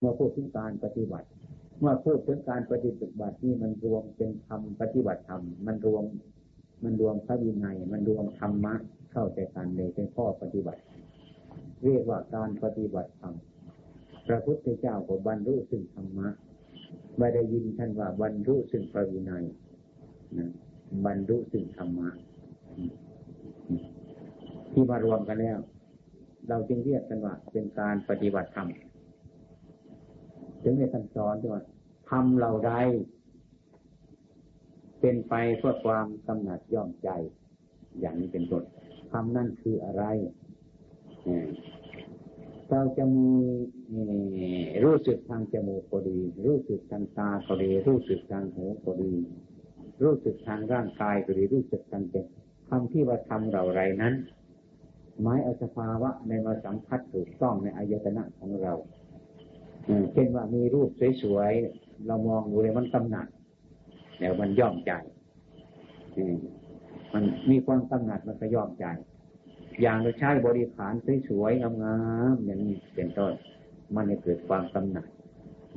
เมื่อพูดถึงการปฏิบัติ เมื่อพูดถึงการปฏิบัตินี่มันรวมเป็นธรรมปฏิบัติธรรมมันรวม มันรวมพระวินัยมันรวมธรรมะเข้าใจกันเลยเป็นข้อปฏิบัติ เรียกว่าการปฏิบัติธรรมพระพุทธเจ้าก็บรรลุซึ่งธรรมะไม่ได้ยินท่านว่าบรรลุซึ่งพระวินัยนะบรรลุซึ่งธรรมะที่มารวมกันแล้ว เราจึงเรียกกันว่าเป็นการปฏิบัติธรรม ถึงในท่านสอนว่าทำเราใดเป็นไปเพื่อความกำหนัดย่อมใจ อย่างนี้เป็นต้นทำนั่นคืออะไรเราจะมีรู้สึกทางจมูกก็ดี รู้สึกทางตาก็ดี รู้สึกทางหูก็ดี รู้สึกทางร่างกายก็ดี รู้สึกทางใจคำที่ว่าทำเราไรนั้น หมายเอาสภาวะในมาสัมผัสถูกต้องในอายตนะของเรา เช่นว่ามีรูปสวยๆ เรามองดูเลยมันกำหนัดเดี๋ยวมันย่อมใจมันมีความกำหนัดมันก็ย่อมใจ อย่างเราใช้บริขารสวยๆงามๆอย่างนี้เป็นต้น มันจะเกิดความกำหนัด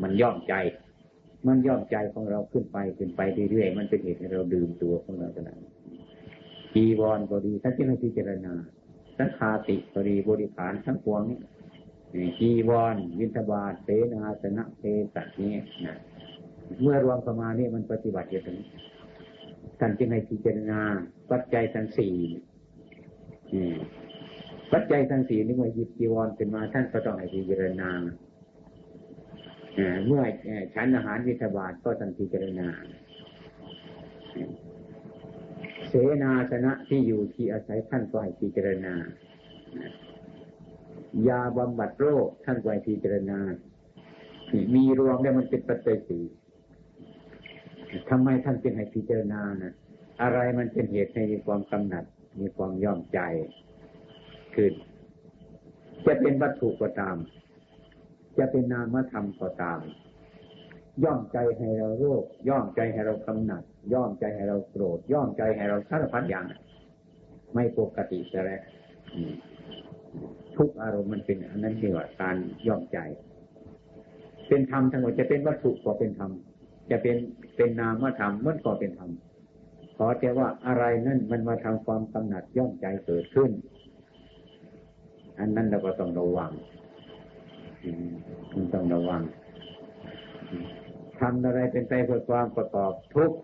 มันย่อมใจ มันย่อมใจของเราขึ้นไปขึ้นไปเรื่อยๆ มันเป็นเหตุให้เราดื่มตัวของเราขนาดจีวรก็ดีถ้าที่ให้พิจารณาสังคาติก็ดีบริขารทั้งปวงนี้ จีวรวินทบาทเสนาสนะเทสันี้นะเมื่อรวมประมาณนี้มันปฏิบัติอย่างนี้ท่านจึงให้พิจารณา ปัจจัยทั้งสี่ปัจจัยทั้งสี่นี่เมื่อหยิบจีวรขึ้นมาท่านก็ต้องให้พิจารณาเมื่อฉันอาหารวิทบาทก็ต้องพิจารณาเสนาสนะที่อยู่ที่อาศัยท่านก็ให้พิจารณา ยาบำบัดโรคท่านไว้พิจารณา มีรวมแล้วมันเป็นปัจจัยสี่ทำไมท่านจึงให้พิจารณานะอะไรมันเป็นเหตุให้มีความกำหนัด มีความย่อมใจคือจะเป็นวัตถุก็ตาม จะเป็นนามธรรมก็ตาม ย่อมใจให้เราโรค ย่อมใจให้เรากำหนัด ย่อมใจให้เราโกรธ ย่อมใจให้เราสารพัดอย่าง ไม่ปกติจะแล้ว ทุกอารมณ์มันเป็นอันนั้นเรียกว่าการย่อมใจ เป็นธรรมทั้งหมดจะเป็นวัตถุก็เป็นธรรมจะเป็นเป็นนามธรรมมันก็เป็นธรรมขอแต่ว่าอะไรนั่นมันมาทำความกำหนัดย่อมใจเกิดขึ้น อันนั้นเราก็ต้องระวังต้องระวังทำอะไรเป็นไปเพื่อความประกอบทุกข์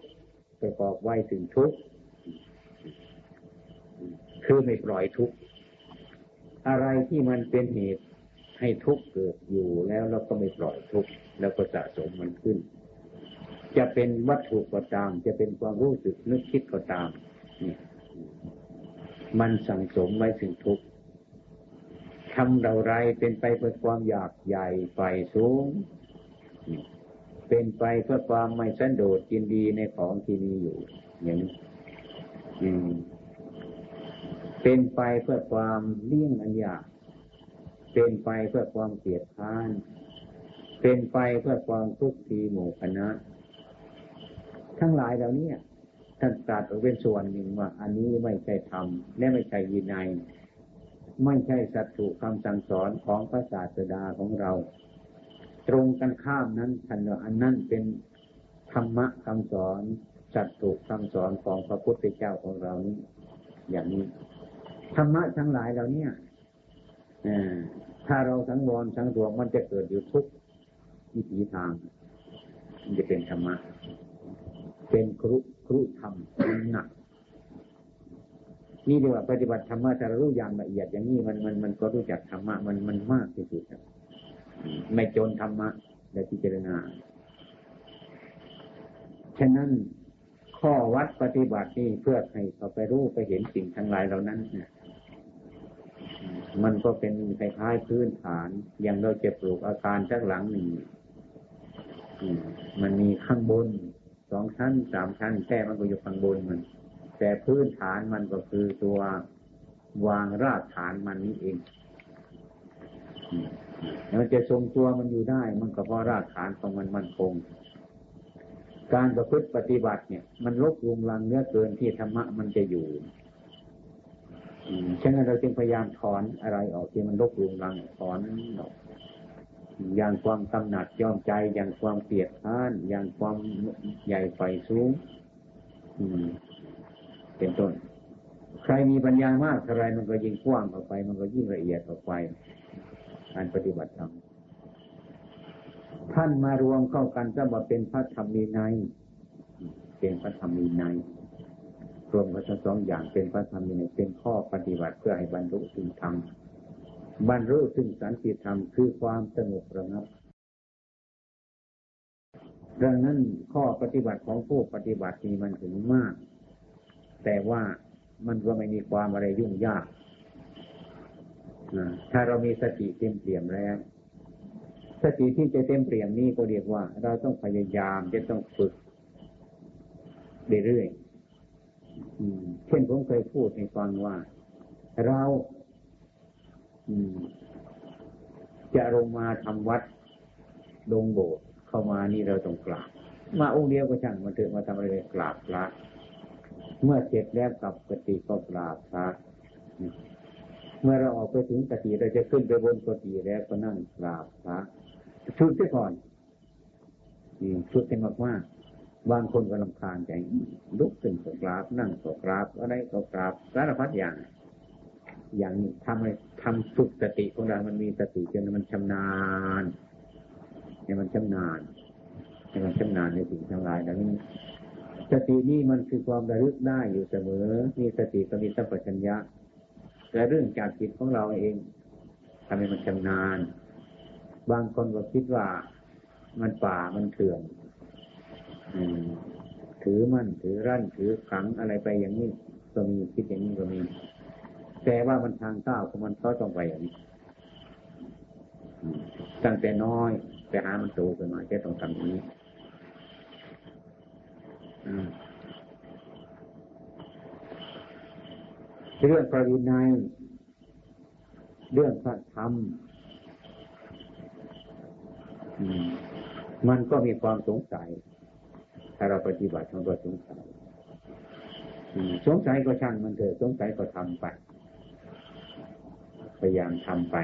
ประกอบไว้ถึงทุกข์คือไม่ปล่อยทุกข์ อะไรที่มันเป็นเหตุให้ทุกข์เกิดอยู่แล้วเราก็ไม่ปล่อยทุกข์แล้วก็สะสมมันขึ้น จะเป็นวัตถุก็ตาม จะเป็นความรู้สึกนึกคิดก็ตามนี่มันสั่งสมไว้ถึงทุกข์ทำเราไรเป็นไปเพื่อความอยากใหญ่ไฟสูง เป็นไปเพื่อความไม่สันโดษยินดีในของที่มีอยู่อย่างนี้ เป็นไปเพื่อความเลี่ยงอันยากเป็นไปเพื่อความเกลียดค้าน เป็นไปเพื่อความทุกข์ทีหมู่คณะทั้งหลายเหล่านี้ท่านตรัสเป็นส่วนหนึ่งว่า อันนี้ไม่ใช่ธรรมและไม่ใช่ยินัย ไม่ใช่สัตถุคำสั่งสอนของพระศาสดาของเรา ตรงกันข้ามนั้นท่านว่าอันนั้นเป็นธรรมะคำสอนสัตถุคำสอนของพระพุทธเจ้าของเรานี้อย่างนี้ ธรรมะทั้งหลายเหล่านี้ถ้าเราสังวรสังรวมมันจะเกิดอยู่ทุกวิถีทาง มันจะเป็นธรรมะ เป็นครุครุธรรมหนักนี่เรียกว่าปฏิบัติธรรมะถ้ารู้อย่างละเอียดอย่างนี้มันมันมันก็รู้จักธรรมะมันมันมากที่สุดไม่จนธรรมะได้พิจารณาฉะนั้นข้อวัดปฏิบัตินี่เพื่อให้เขาไปรู้ไปเห็นสิ่งทั้งหลายเหล่านั้นเนี่ย มันก็เป็นคล้ายๆพื้นฐาน อย่างเราจะปลูกอาคารสักหลังหนึ่งมันมีข้างบนสองชั้นสามชั้นแค่มันก็อยู่ข้างบนมัน แต่พื้นฐานมันก็คือตัววางรากฐานมันนี้เองมันจะทรงตัวมันอยู่ได้ มันก็เพราะรากฐานของมันมันคง การประพฤติปฏิบัติเนี่ย มันลบลุงลังเนื้อเกินที่ธรรมะมันจะอยู่ ฉะนั้นเราจึงพยายามถอนอะไรออกที่มันลบลุงรังถอนออกอย่างความกำหนัดยอมใจ อย่างความเกลียดข้าน อย่างความใหญ่ไฟสูงเป็นต้น ใครมีปัญญามากเท่าไรมันก็ยิ่งกว้างออกไป มันก็ยิ่งละเอียดออกไปการปฏิบัติธรรมท่านมารวมเข้ากันจะมาเป็นพระธรรมีในเป็นพระธรรมีใน รวมกันทั้งสองอย่างเป็นพระธรรมีในเป็นข้อปฏิบัติเพื่อให้บรรลุถึงธรรมบรรลุถึงสันติธรรมคือความสงบระงับดังนั้นข้อปฏิบัติของผู้ปฏิบัตินี้มันถึงมาก แต่ว่ามันก็ไม่มีความอะไรยุ่งยากถ้าเรามีสติเต็มเปี่ยมแล้ว สติที่จะเต็มเปี่ยมนี้ก็เรียกว่า เราต้องพยายามจะต้องฝึกเรื่อยๆ เช่นผมเคยพูดให้ฟังว่า เราจะลงมาทำวัดลงโบสถ์เข้ามานี่เราต้องกราบมาองค์เดียวก็ช่างมาเถอะมาทำอะไรกราบพระเมื่อเสร็จแล้วกับกติก็กราบพระเมื่อเราออกไปถึงกติเราจะขึ้นไปบนกติแล้วก็นั่งกราบพระชุดเสียก่อนชุดเป็นมากมา บางคนก็ลำคาญใจลุกขึ้นก็กราบ นั่งก็กราบ อะไรก็กราบสารพัดอย่าง อย่างทำให้ทำฝึกสติของเรา มันมีสติจนมันชำนาญให้มันชำนาญให้มันชำนาญในสิ่งทั้งหลายดังนี้สตินี่มันคือความระลึกได้อยู่เสมอ มีสติก็มีสัพพัญญะแต่เรื่องจากจิตของเราเองทำให้มันชำนาญ บางคนก็คิดว่ามันป่ามันเถื่อน ถือมั่นถือรั่นถือขังอะไรไปอย่างนี้ก็มีคิดอย่างนี้ก็มี แต่ว่ามันทางเก้าของมันเขาต้องไปอย่างนี้ตั้งแต่น้อยไปหามันโตขึ้นมาแค่ต้องทำอย่างนี้เรื่องปรินัยเรื่องพระธรรมมันก็มีความสงสัย ถ้าเราปฏิบัติมันก็สงสัยสงสัยก็ช่างมันเถอะสงสัยก็ทำไป พยายามทำไป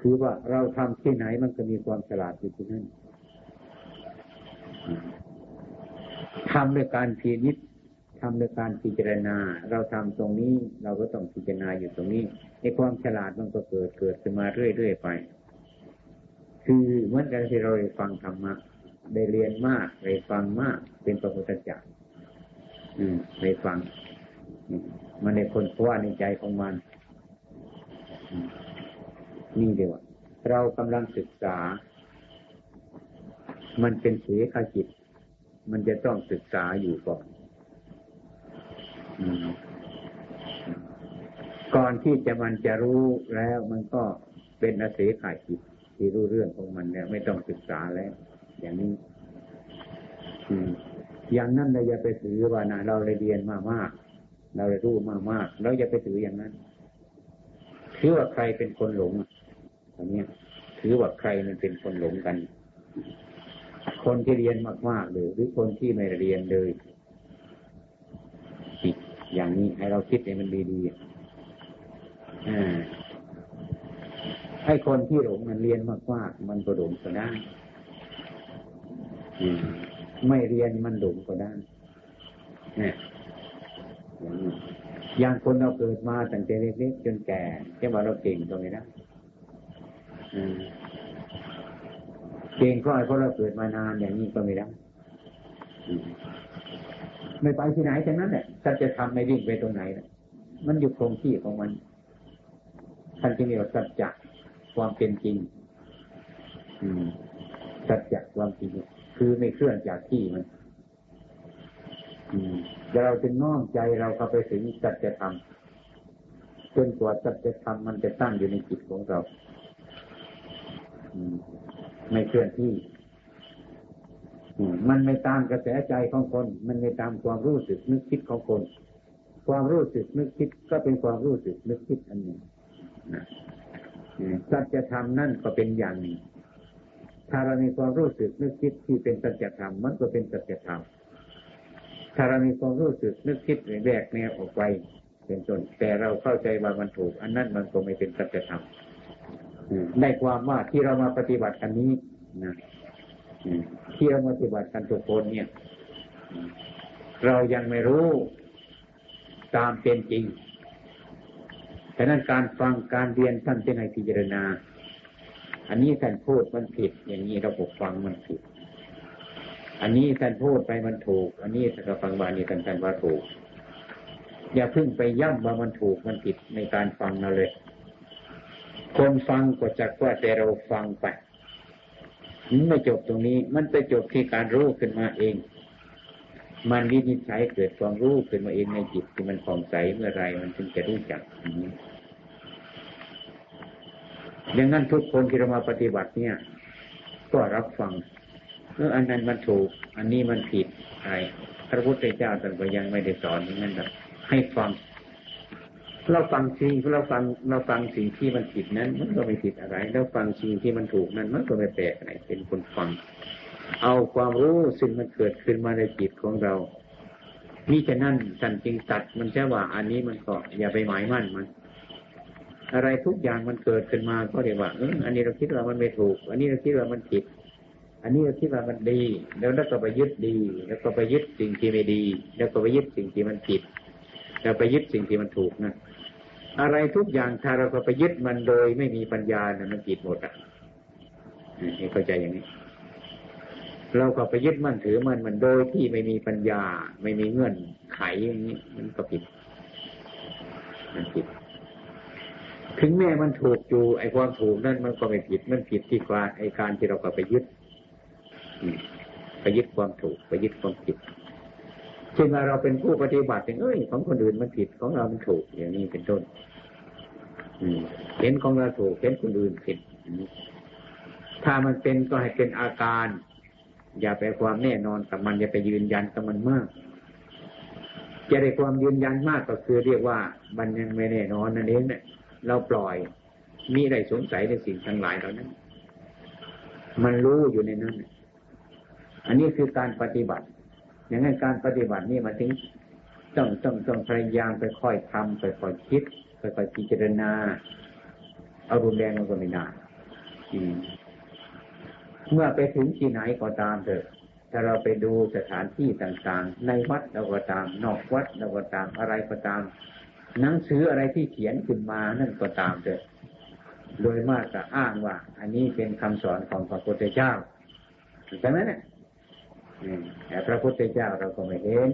คือว่าเราทำที่ไหนมันก็มีความฉลาดอยู่ที่นั่นทำด้วยการพินิจทำด้วยการพิจารณา เราทำตรงนี้ เราก็ต้องพิจารณาอยู่ตรงนี้ ในความฉลาดมันก็เกิดเกิดขึ้นมาเรื่อยๆไป คือเหมือนกันที่เราฟังธรรมะ ได้เรียนมากได้ฟังมาก เป็นพระพุทธเจ้าได้ฟัง มันในคนเพราะว่าในใจของมัน นี่เดียวเรากำลังศึกษา มันเป็นเสียขจิต มันจะต้องศึกษาอยู่ก่อนก่อนที่จะมันจะรู้แล้วมันก็เป็นอาเสขาจิตที่รู้เรื่องของมันแล้วไม่ต้องศึกษาแล้ว อย่างนี้อย่างนั้นเราอย่าไปถือว่านะเราเรียนมามาก เราเรู้มามากเราอย่าไปถืออย่างนั้นถือว่าใครเป็นคนหลงอันนี้ถือว่าใครมันเป็นคนหลงกัน คนที่เรียนมากๆเลยหรือคนที่ไม่เรียนเลยจิตอย่างนี้ให้เราคิดให้มันดีๆอ่าให้คนที่หลงมันเรียนมากๆมันก็หลงก็ได้ ไม่เรียนมันหลงก็ได้เนี่ยอย่างนี้อย่างคนเราเกิดมาตั้งแต่เล็กๆจนแก่จะว่าเราเก่งตรงนี้นะเก่งก็เพราะเราเกิดมานานอย่างนี้ก็ไม่ได้ไม่ไปที่ไหนฉะนั้นแหละท่านจะทำไม่วิ่งไปตรงไหนนะมันอยู่คงที่ของมันท่านจึงเรียกว่าสัจจะความเป็นจริงอืมสัจจะความจริง คือไม่เคลื่อนจากที่มันเราจึงน้อมใจเราเข้าไปถึงสัจธรรมจนกว่าสัจธรรมมันจะตั้งอยู่ในจิตของเราไม่เคลื่อนที่มันไม่ตามกระแสใจของคน มันไม่ตามความรู้สึกนึกคิดของคน ความรู้สึกนึกคิดก็เป็นความรู้สึกนึกคิดอันหนึ่งสัจธรรมนั่นก็เป็นอย่างหนึ่ง ถ้าเรามีความรู้สึกนึกคิดที่เป็นสัจธรรมมันก็เป็นสัจธรรมถ้าเรามีความรู้สึกนึกคิดแยกแนวออกไป เป็นต้นแต่เราเข้าใจว่ามันถูก อันนั้นมันก็ไม่เป็นสัจธรรมได้ความว่าที่เรามาปฏิบัติกันนี้นะที่เรามาปฏิบัติกันทุกคนเนี่ย เรายังไม่รู้ตามเป็นจริงฉะนั้นการฟังการเรียนท่านจะให้พิจารณา อันนี้ท่านพูดมันผิด อย่างนี้เราบฟังมันผิด อันนี้ท่านพูดไปมันถูก อันนี้ถ้าเราฟังบานี้ท่านท่านว่าถูก อย่าเพิ่งไปย่ำว่ามันถูกมันผิดในการฟังเราเลย คนฟังก็จักว่าแต่เราฟังไปมันไม่จบตรงนี้ มันไปจบที่การรู้ขึ้นมาเอง มันวินิจฉัยเกิดความรู้ขึ้นมาเองในจิตที่มันผ่องใสเมื่อไรมันจึงจะรู้จักอย่างนั้ นทุกคนที่เรามาปฏิบัติเนี่ย ก็รับฟังเอออันนั้นมันถูก อันนี้มันผิดอะไรพระพุทธเจ้าท่านก็ยังไม่ได้สอนอย่างนั้นหรอกให้ฟัง เราฟังสิ่งเราฟังเราฟังสิ่งที่มันผิดนั้น มันก็ไม่ผิดอะไร เราฟังสิ่งที่มันถูกนั้นมันก็ไม่แปลกอะไรเป็นคนฟัง เอาความรู้ซึ่งมันเกิดขึ้นมาในจิตของเรานี่จะนั่นท่านจึงตัดมันแค่ว่า อันนี้มันก็อย่าไปหมายมั่นมัน อะไรทุกอย่างมันเกิดขึ้นมาก็เรียกว่าเอออันนี้เราคิดว่ามันไม่ถูก อันนี้เราคิดว่ามันผิด อันนี้เราคิดว่ามันดี แล้วเราก็ไปยึดดี แล้วก็ไปยึดสิ่งที่ไม่ดี แล้วก็ไปยึดสิ่งที่มันผิด แล้วไปยึดสิ่งที่มันถูกนะอะไรทุกอย่างถ้าเราก็ไปยึดมันโดยไม่มีปัญญาเนะมันผิดหมดอะให้เข้าใจอย่างนี้ เราก็ไปยึดมั่นถือมันมันโดยที่ไม่มีปัญญา ไม่มีเงื่อนไขอย่างนี้มันก็ผิด มันผิด ถึงแม้มันถูกอยู่ ไอ้ความถูกนั่นมันก็ไม่ผิด มันผิดที่การไอ้การที่เราก็ไปยึดไปยึดความถูกไปยึดความผิดเช่นว่าเราเป็นผู้ปฏิบัติเอ้ยของคนอื่นมันผิดของเรามันถูกอย่างนี้เป็นต้นเห็นของเราถูกเห็นคนอื่นผิด ถ้ามันเป็นก็ให้เป็นอาการ อย่าไปความแน่นอนกับมันอย่าไปยืนยันกับมันมากจะได้ความยืนยันมากก็คือเรียกว่ามันยังไม่แน่นอนนั่นเองเนี่ย เราปล่อยมีอะไรสงสัยในสิ่งทั้งหลายเหล่านั้น มันรู้อยู่ในนั้น อันนี้คือการปฏิบัติ อย่างนั้นการปฏิบัตินี่มาถึงต้องต้องต้องพยายามไปค่อยทำไปค่อยคิดไปค่อยพิจารณาเอารุนแรงมันก็ไม่ได้เมื่อไปถึงที่ไหนก็ตามเถอะ ถ้าเราไปดูสถานที่ต่างๆ ในวัดเราก็ตาม นอกวัดเราก็ตามอะไรก็ตาม หนังสืออะไรที่เขียนขึ้นมานั่นก็ตามเถอะโดยมากจะอ้างว่า อันนี้เป็นคำสอนของพระพุทธเจ้าใช่ไหมเนี่ยแต่พระพุทธเจ้าเราก็ไม่เห็น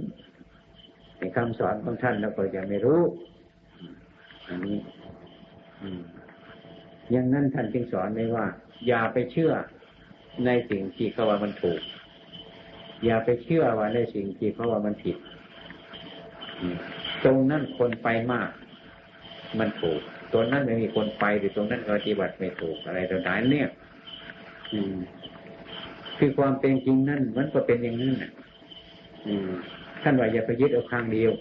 ในคำสอนของท่านเราก็ยังไม่รู้ อันนี้อย่างนั้นท่านจึงสอนไว้ว่า อย่าไปเชื่อในสิ่งที่เขาว่ามันถูก อย่าไปเชื่อว่าในสิ่งที่เขาว่ามันผิด ตรงนั้นคนไปมาก มันถูกตรงนั้นไม่มีคนไปหรือตรงนั้นปฏิบัติไม่ถูกอะไรต่างๆเนี่ยคือความเป็นจริงนั่นมันก็เป็นอย่างนั้นท่านว่าอย่าไปยึดเอาข้างเดียว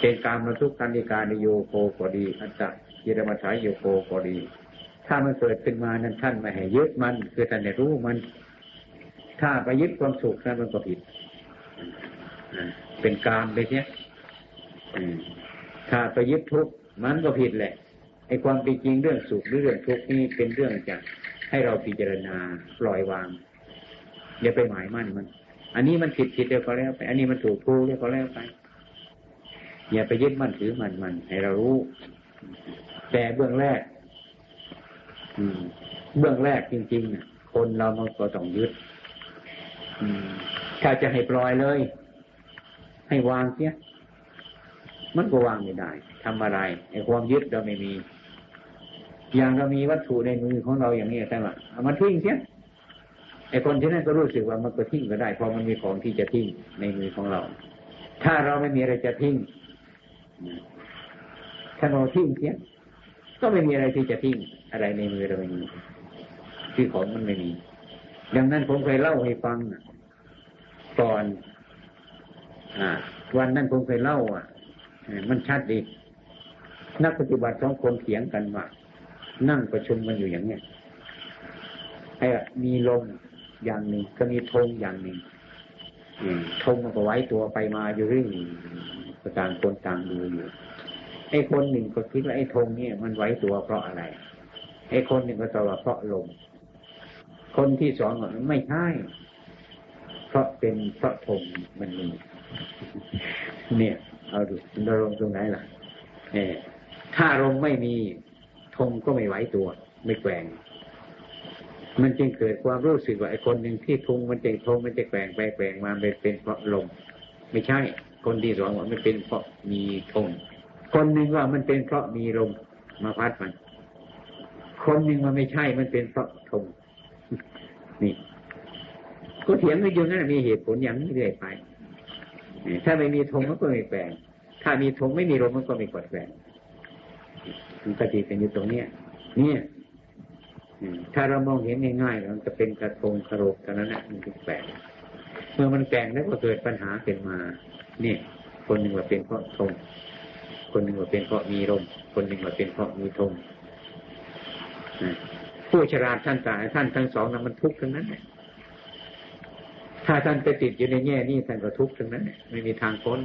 เป็นการมาทุกการนิการโยโกก็ดีอัจจะยิรมาถายโยโกก็ดี ถ้ามันเกิดขึ้นมานั้นท่านไม่ให้ยึดมัน คือท่านให้รู้มัน ถ้าไปยึดความสุขนั้นมันก็ผิด เป็นกามไปเนี้ยถ้าไปยึดทุกข์มันก็ผิดแหละไอ้ความเป็นจริงเรื่องสุขหรือเรื่องทุกข์นี่เป็นเรื่องจะให้เราพิจารณาปล่อยวาง อย่าไปหมายมั่นมัน อันนี้มันผิดผิดเดียวก็แล้วไป อันนี้มันถูกถูกเดียวก็แล้วไป อย่าไปยึดมั่นถือมันมัน ให้เรารู้ แต่เบื้องแรกเบื้องแรกจริงๆคนเรามันก็ต้องยึดถ้าจะให้ปล่อยเลย ให้วางเสียมันก็วางไม่ได้ทำอะไรไอ้ความยึดเราไม่มี อย่างเรามีวัตถุในมือของเราอย่างนี้แต่ว่าเอามาทิ้งเสียไอ้คนที่นั่นก็รู้สึกว่ามันก็ทิ้งก็ได้เพราะมันมีของที่จะทิ้งในมือของเรา ถ้าเราไม่มีอะไรจะทิ้งถ้าเราทิ้งเสียก็ไม่มีอะไรที่จะทิ้งอะไรในมือเราไม่มีที่ของมันไม่มี ดังนั้นผมเคยเล่าให้ฟังก่อน วันนั้นผมเคยเล่า อะมันชัดดีนักปฏิบัติสองคนเถียงกันว่านั่งประชุมกันอยู่อย่างเนี้ยไอ้มีลมอย่างหนึ่งก็มีธงอย่างหนึ่งธงมันก็ไว้ตัวไปมาอยู่เรื่อยต่างคนต่างดูอยู่ไอ้คนหนึ่งก็คิดว่าไอ้ธงเนี่ยมันไหวตัวเพราะอะไร ไอ้คนหนึ่งก็ตอบว่าเพราะลม คนที่สองก็ไม่ใช่เพราะเป็นเพราะธงมันมี เนี่ยเอาดูเราลงตรงไหนล่ะเนี่ยถ้าลมไม่มีธงก็ไม่ไหวตัว ไม่แกว่งมันจึงเกิดความรู้สึกว่าไอ้คนหนึ่งที่ทุงมันจะทงมันจะแกว่งไปแกว่งมาเป็นเป็นเพราะลมไม่ใช่ คนที่สองว่ามันเป็นเพราะมีธงคนหนึ่งว่ามันเป็นเพราะมีลมมาพัดมัน คนหนึ่งว่าไม่ใช่มันเป็นเพราะธงนี่ก็เถียงกันอยู่นั่นมีเหตุผลอย่างนี้เรื่อยไป ถ้าไม่มีธงมันก็ไม่แปลงถ้ามีธงไม่มีลมมันก็ไม่กดแปลงมันปฏิเป็นอยู่ตรงเนี้ยเนี่ยถ้าเรามองเห็นง่ายๆมันจะเป็นกระทงกระโหลกเท่านั้นแหละมันแปลงเมื่อมันแปลงแล้วก็เกิดปัญหาขึ้นมาเนี่ยคนหนึ่งว่าเป็นเพราะธงคนหนึ่งว่าเป็นเพราะมีลมคนหนึ่งว่าเป็นเพราะมีธงผู้ฉลาดท่านตายท่านทั้งสองนั้นมันทุกข์ทั้งนั้น ถ้าท่านไปติดอยู่ในแง่นี้ท่านก็ทุกข์ทั้งนั้นไม่มีทางพ้น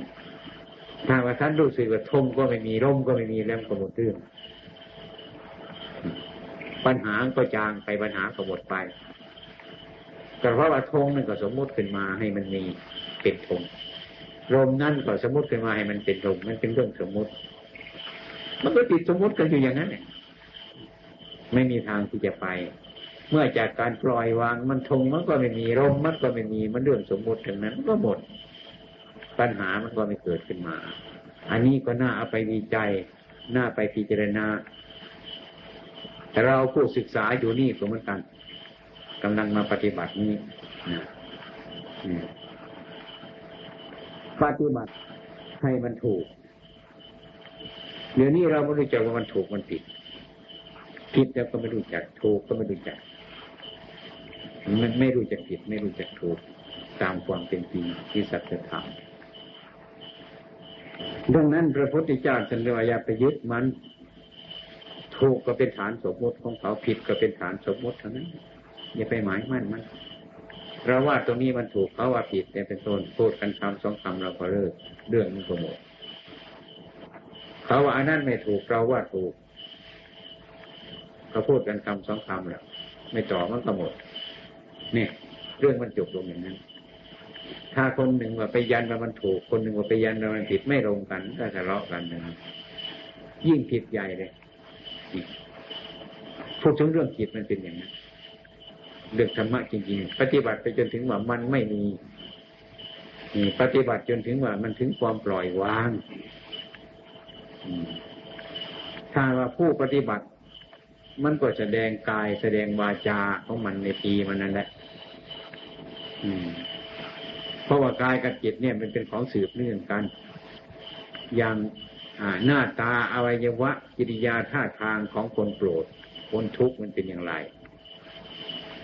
ถ้าว่าท่านรู้สึกว่าธงก็ไม่มีลมก็ไม่มีแล้วก็หมดเรื่องปัญหาก็จางไปปัญหาก็หมดไปแต่เพราะว่าธงนั่นก็สมมุติขึ้นมาให้มันมีเป็นธงลมนั่นก็สมมติขึ้นมาให้มันเป็นลมมันเป็นเรื่องสมมติ มันก็ติดสมมติกันอยู่อย่างนั้นไม่มีทางที่จะไป เมื่อจากการปล่อยวางมันทงมันก็ไม่มีลมมันก็ไม่มีมันเรื่องสมมติถึงนั้นก็หมด ปัญหามันก็ไม่เกิดขึ้นมา อันนี้ก็น่าเอาไปวิจัยน่าไปพิจารณาแต่เราผู้ศึกษาอยู่นี่ก็เหมือนกันกำลังมาปฏิบัตินี้นะปฏิบัติให้มันถูก เดี๋ยวนี้เราไม่รู้จักว่ามันถูกมันผิดผิดแล้วก็ไม่รู้จักถูกก็ไม่รู้จัก มันไม่รู้จักผิดไม่รู้จักถูกตามความเป็นจริงที่สัจธรรมดังนั้นพระพุทธเจ้าท่านเรียกว่าอย่าไปยึดมัน ถูกก็เป็นฐานสมมติของเขาผิดก็เป็นฐานสมมติเท่านั้นอย่าไปหมายมั่นมันเราว่าตรงนี้มันถูกเขาว่าผิดแต่เป็นต้นพูดกันคำสองคำเราก็เลิกเรื่องมันก็หมดเขาว่าอันนั้นไม่ถูกเราว่าถูกเขาพูดกันคำสองคำแล้วไม่ต่อมันก็หมด เนี่ย เรื่องมันจบลงอย่างนั้น ถ้าคนหนึ่งว่าไปยันว่ามันถูก คนหนึ่งว่าไปยันว่ามันผิดไม่ลงกันก็ทะเลาะกันนะยิ่งผิดใหญ่เลยพูดถึงเรื่องผิดมันเป็นอย่างนั้นเรื่องธรรมะจริงๆ ปฏิบัติไปจนถึงว่ามันไม่มีปฏิบัติจนถึงว่ามันถึงความปล่อยวางถ้าว่าผู้ปฏิบัติ มันก็แสดงกายแสดงวาจาของมันในปีมันนั่นแหละ เพราะว่ากายกับจิตเนี่ยมันเป็นของสืบเนื่องกัน อย่างหน้าตาอวัยวะกิริยาท่าทางของคนโกรธคนทุกข์มันเป็นอย่างไร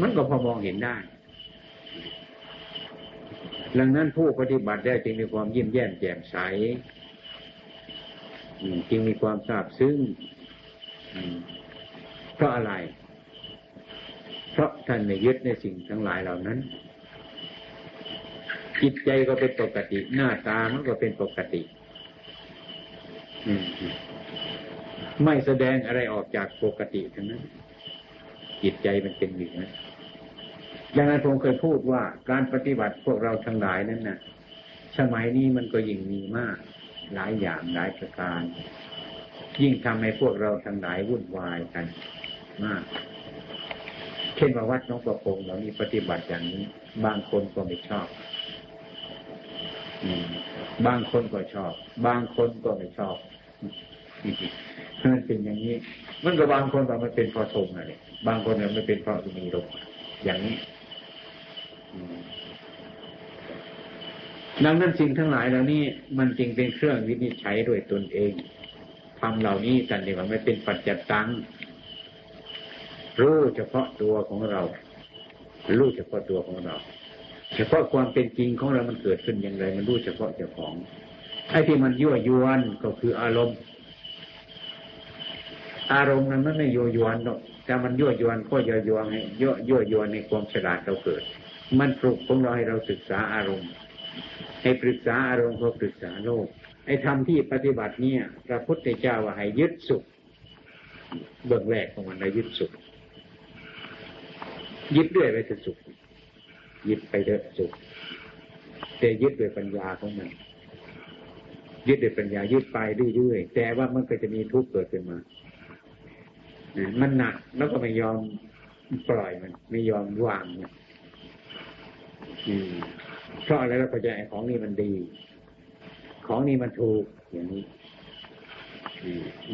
มันก็พอมองเห็นได้ ดังนั้นผู้ปฏิบัติได้จึงมีความยิ้มแย้มแจ่มใสจึงมีความทราบซึ้งเพราะอะไร เพราะท่านไม่ยึดในสิ่งทั้งหลายเหล่านั้น จิตใจก็เป็นปกติ หน้าตามันก็เป็นปกติไม่แสดงอะไรออกจากปกติทั้งนั้นจิตใจมันเป็นอย่างนั้นดังนั้นผมเคยพูดว่าการปฏิบัติพวกเราทั้งหลายนั้นนะ่ะ สมัยนี้มันก็ยิ่งมีมาก หลายอย่างหลายประการ ยิ่งทำให้พวกเราทั้งหลายวุ่นวายกันมาก เช่นว่าวัดน้องประพงเรามีปฏิบัติอย่างนี้ บางคนก็ไม่ชอบ บางคนก็ชอบ บางคนก็ไม่ชอบมันเป็นอย่างนี้ มันก็บางคนว่ามันเป็นพราะทรงอะไรบางคนเนี่ยมันเป็นเพราะมีลมอย่างนี้ดังนั้นสิ่งทั้งหลายเหล่านี้มันจึงเป็นเครื่องวินิจฉัยด้วยตนเองทำเหล่านี้กันเรียว่าไม่เป็นปัจจัตตังรู้เฉพาะตัวของเรา รู้เฉพาะตัวของเรา เฉพาะความเป็นจริงของเรามันเกิดขึ้นอย่างไร มันรู้เฉพาะเจ้าของไอ้ที่มันยั่วยวนก็คืออารมณ์ อารมณ์นั้นมันไม่ยั่วยวนหรอกแต่มันยั่วยวนก็ยั่วยวนให้ยั่วยั่วยวนในความฉลาดเราเกิด มันปลุกของเราให้เราศึกษาอารมณ์ ให้ปรึกษาอารมณ์ก็ปรึกษาโลกไอ้ธรรมที่ปฏิบัติเนี่ยพระพุทธเจ้าว่าให้ยึดสุขเบื้องแรกของมันนะยึดสุขยึดด้วยไปถึงสุข ยึดไปเถอะสุขแต่ยึดด้วยปัญญาของมันยึดด้วยปัญญายึดไปเรื่อยๆแต่ว่ามันก็จะมีทุกข์เกิดขึ้นมามันหนักแล้วก็ไม่ยอมปล่อยมัน ไม่ยอมวางมันเพราะอะไรเราก็จะไอ้ของนี้มันดี ของนี้มันถูกอย่างนี้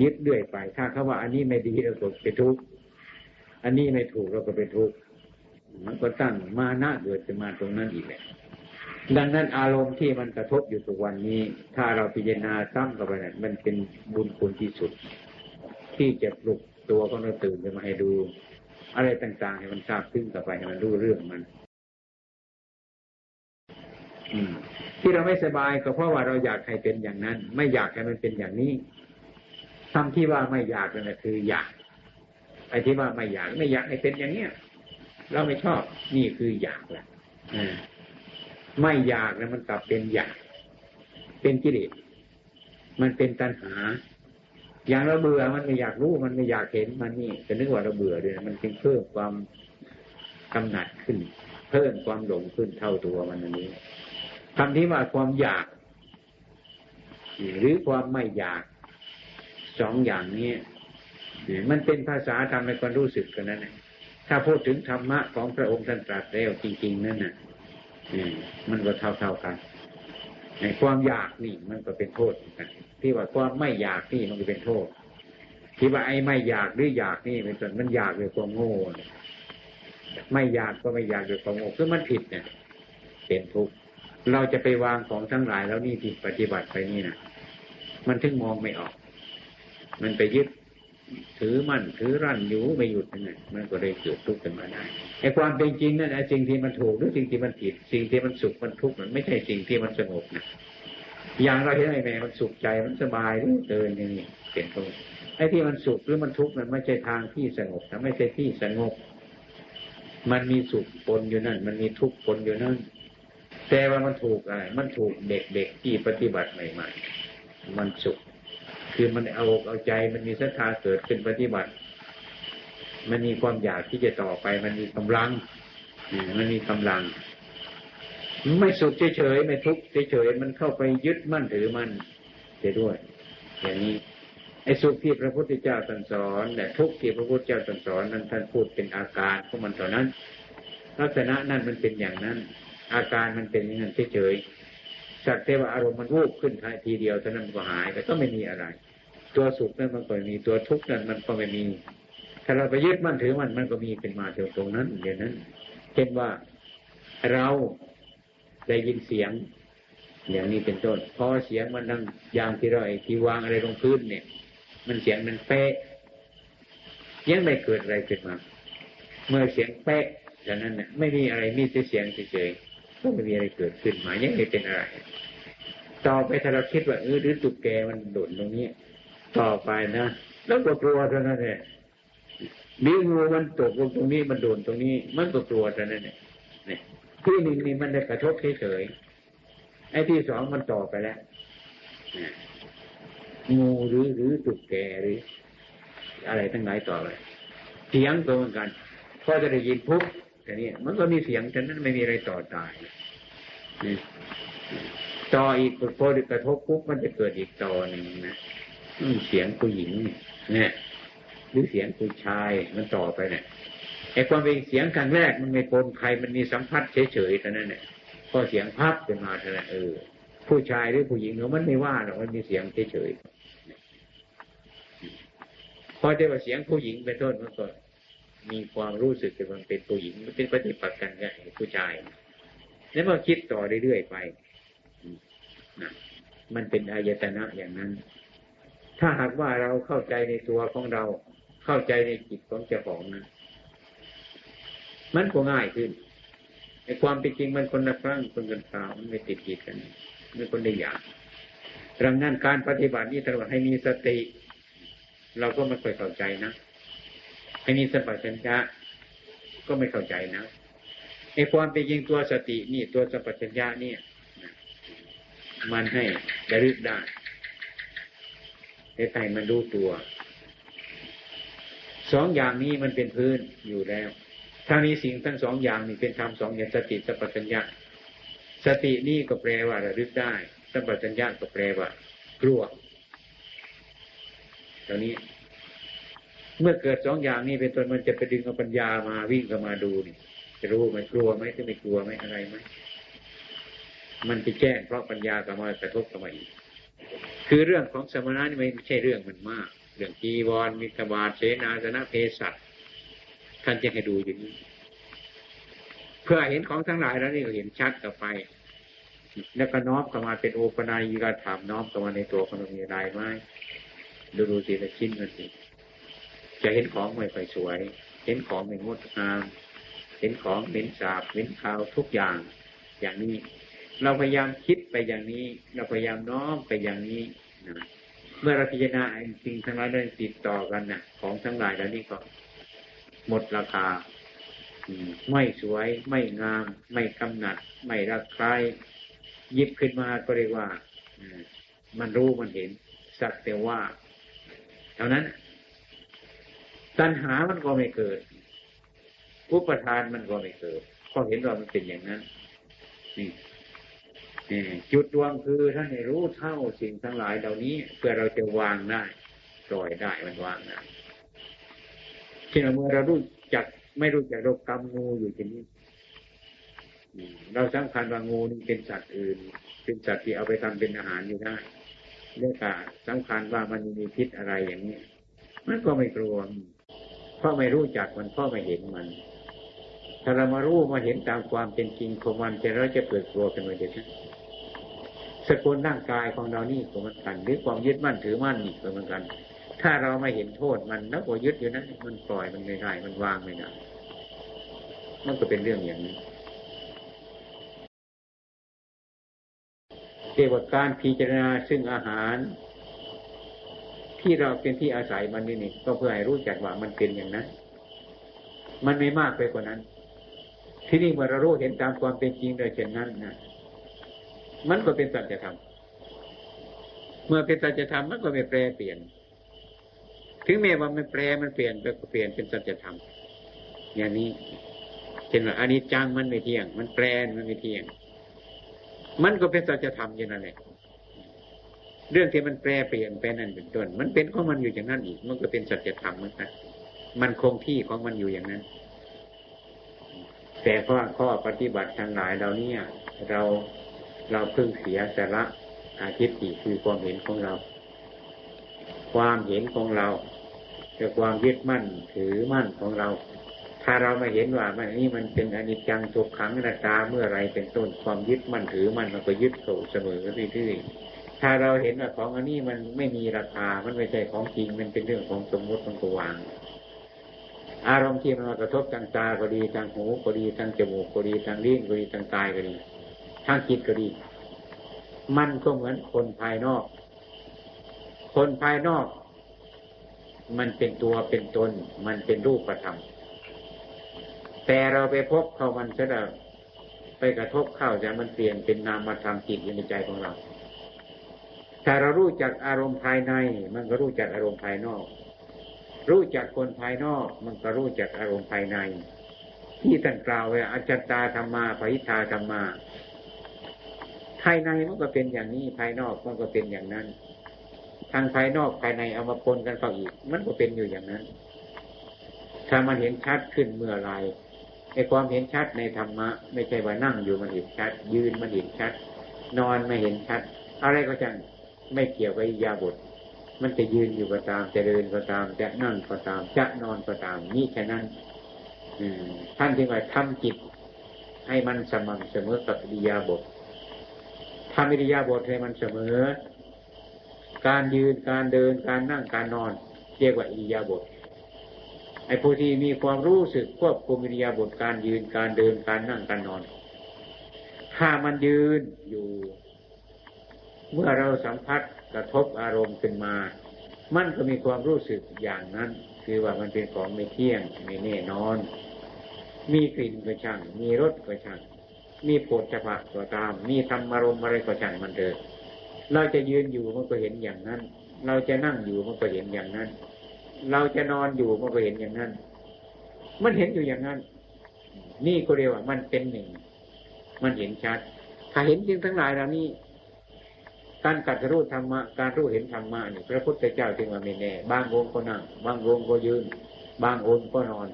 ยึดเรื่อยไปถ้าเขาว่า อันนี้ไม่ดีเราก็ไปทุกข์อันนี้ไม่ถูกเราก็ไปทุกข์ มันก็ตั้งมาหน้าเกิดจะมาตรงนั้นอีกแหละดังนั้นอารมณ์ที่มันกระทบอยู่ทุกวันนี้ ถ้าเราพิจารณาซ้ำกับไปเนี่ยมันเป็นบุญคุณที่สุด ที่จะปลุกตัวของเราตื่นขึ้นมาให้ดู อะไรต่างๆให้มันทราบซึ้งกับไปให้มันรู้เรื่องมัน อืมที่เราไม่สบายก็เพราะว่าเราอยากให้เป็นอย่างนั้น ไม่อยากให้มันเป็นอย่างนี้ทำที่ว่าไม่อยากนั่นคืออยากไอ้ที่ว่าไม่อยากไม่อยากให้เป็นอย่างเนี้ย เราไม่ชอบ นี่คืออยากแหละไม่อยากแล้วมันกลับเป็นอยาก เป็นกิเลสมันเป็นตัณหา อย่างเราเบื่อมันไม่อยากรู้มันไม่อยากเห็นมันนี่จะนึกว่าเราเบื่อเลยมันจึงเพิ่มความกำหนัดขึ้น เพิ่มความหลงขึ้นเท่าตัวมันอันนี้คำที่ว่าความอยาก หรือความไม่อยากสองอย่างนี้มันเป็นภาษาทำให้คนรู้สึกกันนั้น ถ้าพูดถึงธรรมะของพระองค์ท่านตรัสแล้วจริง ๆ นั่นน่ะมันก็เท่าๆกันในความอยากนี่มันก็เป็นโทษกันที่ว่าความไม่อยากนี่มันก็เป็นโทษ ที่ว่าไอ้ไม่อยากหรืออยากนี่เป็นส่วนมันอยากด้วยความโง่ไม่อยากก็ไม่อยากด้วยความโง่คือมันผิดเนี่ยเป็นทุกข์เราจะไปวางของทั้งหลายแล้วนี่ที่ปฏิบัติไปนี่นะมันถึงมองไม่ออก มันไปยึด ถือมั่นถือรั่นอยู่ไม่หยุดยังไงมันก็เลยเกิดทุกข์ขึ้นมาได้ไอ้ความเป็นจริงนั่นไอ้สิ่งที่มันถูกหรือสิ่งที่มันผิด สิ่งที่มันสุขมันทุกข์มันไม่ใช่สิ่งที่มันสงบนะอย่างเราเห็นไอ้แม่มันสุขใจมันสบายหรือเดินอย่างนี้เป็นต้นไอ้ที่มันสุขหรือมันทุกข์มันไม่ใช่ทางที่สงบนะไม่ใช่ที่สงบ มันมีสุขปนอยู่นั่น มันมีทุกข์ปนอยู่นั่นแต่ว่ามันถูกอะไร มันถูกเด็กๆที่ปฏิบัติใหม่ ๆ มันสุข คือมันเอาเอาใจมันมีศรัทธาเกิดขึ้นปฏิบัติ มันมีความอยากที่จะต่อไป มันมีกำลังมันมีกำลัง ไม่สุขเฉยๆไม่ทุกข์เฉยๆมันเข้าไปยึดมั่นถือมันเสียด้วย อย่างนี้ไอ้สุขที่พระพุทธเจ้าตรัสสอนแต่ทุกข์ที่พระพุทธเจ้าตรัสสอนนั้นท่านพูดเป็นอาการของมันเท่านั้น ลักษณะนั้นมันเป็นอย่างนั้น อาการมันเป็นอย่างนั้นเฉยๆ สักแต่ว่าอารมณ์มันวูบขึ้นทีเดียวเท่านั้นก็หายแต่ก็ไม่มีอะไร ตัวสุขนั้นมันก็ไม่มีตัวทุกข์นั้นมันก็ไม่มี ถ้าเราไปยึดมั่นถือมันมันก็มีเป็นมาตรงนั้นอย่างนั้น เช่นว่าเราได้ยินเสียง อย่างนี้เป็นต้นพอเสียงมันดังอย่างที่เราไอ้ที่วางอะไรลงพื้นเนี่ย มันเสียงมันเป๊ะยังไม่เกิดอะไรขึ้นมา เมื่อเสียงเป๊ะอย่างนั้นเนี่ยไม่มีอะไรมีแต่เสียงเฉยก็ ไม่มีอะไรเกิดขึ้นหมายยังไม่เป็นอะไร ต่อไปถ้าเราคิดว่าเออหรือตุกแกมันโดดตรงนี้ ต่อไปนะแล้วก็กลัวเท่านั้นแหละมีงูมันตกลงตรงนี้มันโดนตรงนี้ มันก็กลัวเท่านั้นเนี่ยที่หนึ่งนี่มันได้กระทบเฉยๆไอ้ที่สองมันต่อไปแล้วงูหรือหรือตุกแกหรือ อะไรทั้งหลายต่อไปเสียงตัวเหมือนกันพอจะได้ยินปุ๊บ แต่นี่มันก็มีเสียงฉะนั้นไม่มีอะไรต่อตายต่ออีกพอดกระทบปุ๊บมันจะเกิดอีกต่อหนึ่งนะเสียงผู้หญิงเนี่ยหรือเสียงผู้ชายมันต่อไปเนี่ยไอ้ความเป็นเสียงครั้งแรกมันไม่ปนใครมันมีสัมผัสเฉยๆเท่านั้นเนี่ยพอเสียงพับขึ้นมาเท่านั้นเออผู้ชายหรือผู้หญิงเรามันไม่ว่าหรอกมันมีเสียงเฉยๆพอจะว่าเสียงผู้หญิงเป็นต้นมันก็ มีความรู้สึกว่ามันเป็นผู้หญิงมันเป็นปฏิปักษ์กันกับผู้ชาย แล้วมาคิดต่อเรื่อยๆไปนะมันเป็นอายตนะอย่างนั้น ถ้าหากว่าเราเข้าใจในตัวของเรา เข้าใจในจิตของเจ้าของนะมันก็ง่ายขึ้นในความเป็นจริงมันคนละครั้งคนกันคราวมันไม่ติดจิตกันไม่คนได้อย่างดังนั้นการปฏิบัตินี้ตลอดให้มีสติ เราก็ไม่ค่อยเข้าใจนะ ไอ้นี่สัมปชัญญะก็ไม่เข้าใจนะไอ้ความเป็นจริงตัวสตินี่ตัวสัมปชัญญะเนี่ยมันให้ระลึกได้แต่ใจมันรู้ตัว สองอย่างนี้มันเป็นพื้นอยู่แล้วถ้ามีสิ่งทั้งสองอย่างนี่เป็นธรรมสองอย่างสติสัพพัญญาสตินี่ก็แปลว่าระลึกได้สัพพัญญาก็แปลว่ากลัวตอนนี้ เมื่อเกิดสองอย่างนี้เป็นต้นมันจะไปดึงเอาปัญญามาวิ่งเข้ามาดูนี่จะรู้ไหมกลัวไหมจะไม่กลัวไหมอะไรไหมมันจะแจ้งเพราะปัญญากมากระทบกับมาอีกคือเรื่องของสมณะนี่ไม่ใช่เรื่องมันมาก เรื่องกีวรมิตรบาทเสนาสนะเพศัตท่านจะให้ดูอย่างนี้ เพื่อเห็นของทั้งหลายแล้วนี่ก็เห็นชัดต่อไป แล้วก็น้อมเข้ามาเป็นโอปนายิกาถามน้อมเข้ามาในตัวของเรามีอะไรไหมดูดูสิละชิ้นมันสิ จะเห็นของไม่ไปสวย เห็นของไม่งดงามเห็นของเห็นสาบเห็นขาวทุกอย่าง อย่างนี้ เราพยายามคิดไปอย่างนี้ เราพยายามน้อมไปอย่างนี้นะเมื่อเราพิจารณาสิ่งทั้งหลายนั้นติดต่อกันนะของทั้งหลายแล้วนี่ก็หมดราคาไม่สวย ไม่งาม ไม่กำหนัด ไม่รักใครยิบขึ้นมาก็เรียกว่ามันรู้มันเห็น สักแต่ว่า เท่านั้น ตัณหามันก็ไม่เกิดอุปทานมันก็ไม่เกิดเพราะเห็นว่ามันเป็นอย่างนั้น นี่จุดดวงคือท่านให้รู้เท่าสิ่งทั้งหลายเหล่านี้เพื่อเราจะวางได้ปล่อยได้มันวางได้ช่นเมื่อเรารู้จักไม่รู้จักโรคกรรมงูอยู่ที่นี้เราสำคัญว่างูนี่เป็นสัตว์อื่น เป็นสัตว์ที่เอาไปทำเป็นอาหารอยู่ได้เรื่องการสำคัญว่ามันมีพิษอะไรอย่างนี้มันก็ไม่กลัว เพราะไม่รู้จักมันเพราะไม่เห็นมัน ถ้าเรามารู้มาเห็นตามความเป็นจริงของมันจะเราจะเกิดกลัวกันมาเด็ดสกุลร่างกายของเรานี่ก็เหมือนกันหรือความยึดมั่นถือมั่นนี่ก็เหมือนกัน ถ้าเราไม่เห็นโทษมันแล้วก็ยึดอยู่นั้นมันปล่อยมันไม่ได้มันวางไม่ได้มันก็เป็นเรื่องอย่างนี้เกี่ยวกับการพิจารณาซึ่งอาหาร ที่เราเป็นที่อาศัยมันนี่นี่ก็เพื่อให้รู้จักว่ามันเป็นอย่างนั้น มันไม่มากไปกว่านั้น ที่นี่เมื่อเรารู้เห็นตามความเป็นจริงโดยเช่นนั้นนะมันก็เป็นสัจธรรมเมื่อเป็นสัจธรรมมันก็ไม่แปรเปลี่ยน ถึงแม้ว่ามันแปรมันเปลี่ยนไปก็เปลี่ยนเป็นสัจธรรมอย่างนี้เช่นว่าอันิจจังมันไม่เที่ยง มันแปรมันไม่เที่ยง มันก็เป็นสัจธรรมอย่างนั้นแหละ เรื่องที่มันแปรเปลี่ยนไปนั่นเป็นต้น มันเป็นของมันอยู่อย่างนั้นอีก มันก็เป็นสัจธรรมเหมือนกันมันคงที่ของมันอยู่อย่างนั้น แต่เพราะข้อปฏิบัติทางหลายเราเนี่ย เราเราเพิ่งเสียสาระอาทิตย์คือความเห็นของเรา ความเห็นของเราแต่ความยึดมั่นถือมั่นของเรา ถ้าเราไม่เห็นว่ามันนี่มันเป็นอนิจจังทุกขังนาตาเมื่อไรเป็นต้นความยึดมั่นถือมั่นมันก็ยึดโเสมอเรื่อยๆ ถ้าเราเห็นว่าของอันนี้มันไม่มีราคา มันไม่ใช่ของจริง มันเป็นเรื่องของสมมติมันก็วาง อารมณ์ที่มันมากระทบทางตาก็ดีทางหูก็ดีทางจมูกก็ดีทางลิ้นก็ดีทางกายก็ดีทางจิตก็ดี มันก็เหมือนคนภายนอก คนภายนอก มันเป็นตัวเป็นตน มันเป็นรูปธรรมแต่เราไปพบเขามันจะไปกระทบเข้าจะมันเปลี่ยนเป็นนามธรรมจิตอยู่ในใจของเรา ถ้าเรารู้จักอารมณ์ภายใน มันก็รู้จักอารมณ์ภายนอก รู้จักคนภายนอก มันก็รู้จักอารมณ์ภายใน ที่ท่านกล่าวไว้อาจารตาธรรมาภิธาธรรมา ภายในมันก็เป็นอย่างนี้ภายนอกมันก็เป็นอย่างนั้น ทางภายนอกภายในเอามาปนกันเข้าอีก มันก็เป็นอยู่อย่างนั้น ถ้ามันเห็นชัดขึ้นเมื่อไรไอ้ความเห็นชัดในธรรมะ ไม่ใช่ว่านั่งอยู่มันเห็นชัด ยืนมันเห็นชัด นอนไม่เห็นชัด อะไรก็ช่าง ไม่เกี่ยวกับยาบท มันจะยืนอยู่ก็ตาม จะเดินก็ตาม จะนั่งก็ตาม จะนอนก็ตาม นี่แค่นั้นท่านที่ว่าทำจิต ให้มันสม่ำเสมอกับอิยาบททำอิริยาบทให้มันเสมอ การยืนการเดินการนั่งการนอนเรียกว่าอิริยาบถไอ้ผู้ที่มีความรู้สึกควบคุมอิริยาบถการยืนการเดินการนั่งการนอน ถ้ามันยืนอยู่ เมื่อเราสัมผัสกระทบอารมณ์ขึ้นมา มันก็มีความรู้สึกอย่างนั้น คือว่ามันเป็นของไม่เที่ยงไม่แน่นอน มีกลิ่นก็ช่าง มีรสก็ช่าง มีโผฏฐัพพะก็ตาม มีธรรมารมณ์อะไรก็ช่างมันเดินเราจะยืนอยู่มันก็เห็นอย่างนั้น เราจะนั่งอยู่มันก็เห็นอย่างนั้น เราจะนอนอยู่มันก็เห็นอย่างนั้น มันเห็นอยู่อย่างนั้น นี่ก็เรียกว่ามันเป็นหนึ่ง มันเห็นชัด ถ้าเห็นจริงทั้งหลายเหล่านี้ การกัดรู้ธรรมะการรู้เห็นธรรมะนี่พระพุทธเจ้าจึงว่าไม่แน่บางองค์ก็นั่งบางองค์ก็ยืน บางองค์ก็นอน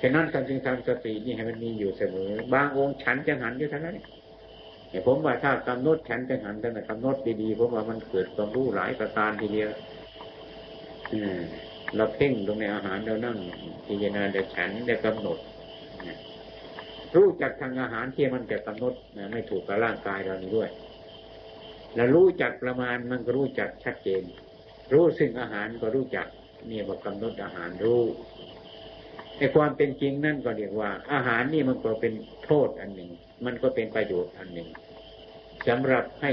ฉะนั้นการจึงทำสตินี่ให้มันมีอยู่เสมอ บางองค์ฉันจะหันอยู่ทั้งนั้นเนี่ยผมว่าถ้ากำหนดฉันจะหันแต่กำหนดดีๆผมว่ามันเกิดความรู้หลายประการทีเดียวเราเพ่งตรงในอาหารเรานั่งพิจารณาเดี๋ยวฉันเดี๋ยวกำหนดรู้จักทางอาหารที่มันจะกำหนดไม่ถูกกับร่างกายเรานี้ด้วย แล้วรู้จักประมาณมันก็รู้จักชัดเจน รู้ซึ่งอาหารก็รู้จักเนี่ยบอกกำหนดอาหารรู้ในความเป็นจริงนั่นก็เรียกว่า อาหารนี่มันก็เป็นโทษอันหนึ่ง มันก็เป็นประโยชน์อันหนึ่งสำหรับให้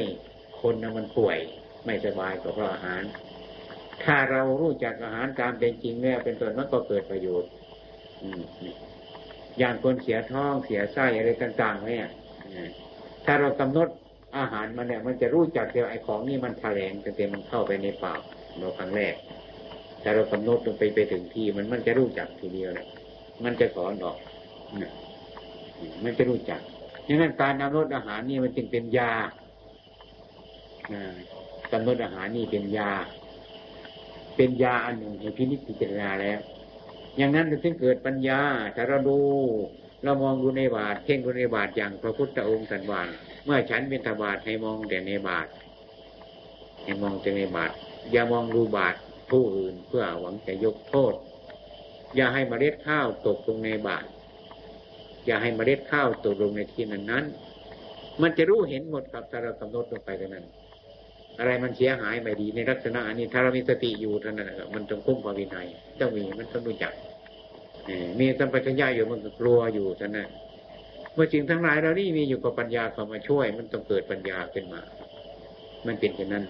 คนนะมันป่วยไม่สบายก็เพราะอาหาร ถ้าเรารู้จักอาหารตามเป็นจริงแล้วเป็นต้นมันก็เกิดประโยชน์ อือย่างคนเสียท้องเสียไส้อะไรต่างๆเนี่ยถ้าเรากำหนด อาหารมันเนี่ยมันจะรู้จักเดียวไอ้ของนี่มันแถลงแต่เต็มมันเข้าไปในปากเราครั้งแรกถ้าเรากำหนดลงไปไปถึงที่มันมันจะรู้จักทีเดียวเลยมันจะสอนออกมันจะรู้จักดังนั้นการกำหนดอาหารนี่มันจึงเป็นยากำหนดอาหารนี่เป็นยา เป็นยาอันหนึ่งให้พินิจพิจารณาแล้ว อย่างนั้นถึงเกิดปัญญาถ้าเราดู เรามองดูในบาทเพ่งดูในบาทอย่างพระพุทธองค์สันวานเมื่อฉันเป็นธบาทให้มองแต่ในบาทให้มองแต่ในบาทอย่ามองดูบาทผู้อื่นเพื่อหวังจะยกโทษ อย่าให้มเมล็ดข้าวตกลงในบาตรอย่าให้มเมล็ดข้าวตกลงในที่นั้นนั้นมันจะรู้เห็นหมดกับถ้าเรากำหนดลงไปเท่านั้น อะไรมันเสียหายไม่ดีในลักษณะนี้ถ้าเรามีสติอยู่เท่านั้นมันต้องคุ้มภาวินัยต้องมีมันต้องรู้จัก มีสัมปชัญญะอยู่มันก็กลัวอยู่ท่านั้นเมื่อจริงทั้งหลายเรานี่มีอยู่กับปัญญาเข้ามาช่วย มันต้องเกิดปัญญาขึ้นมา มันเป็นอย่างนั้น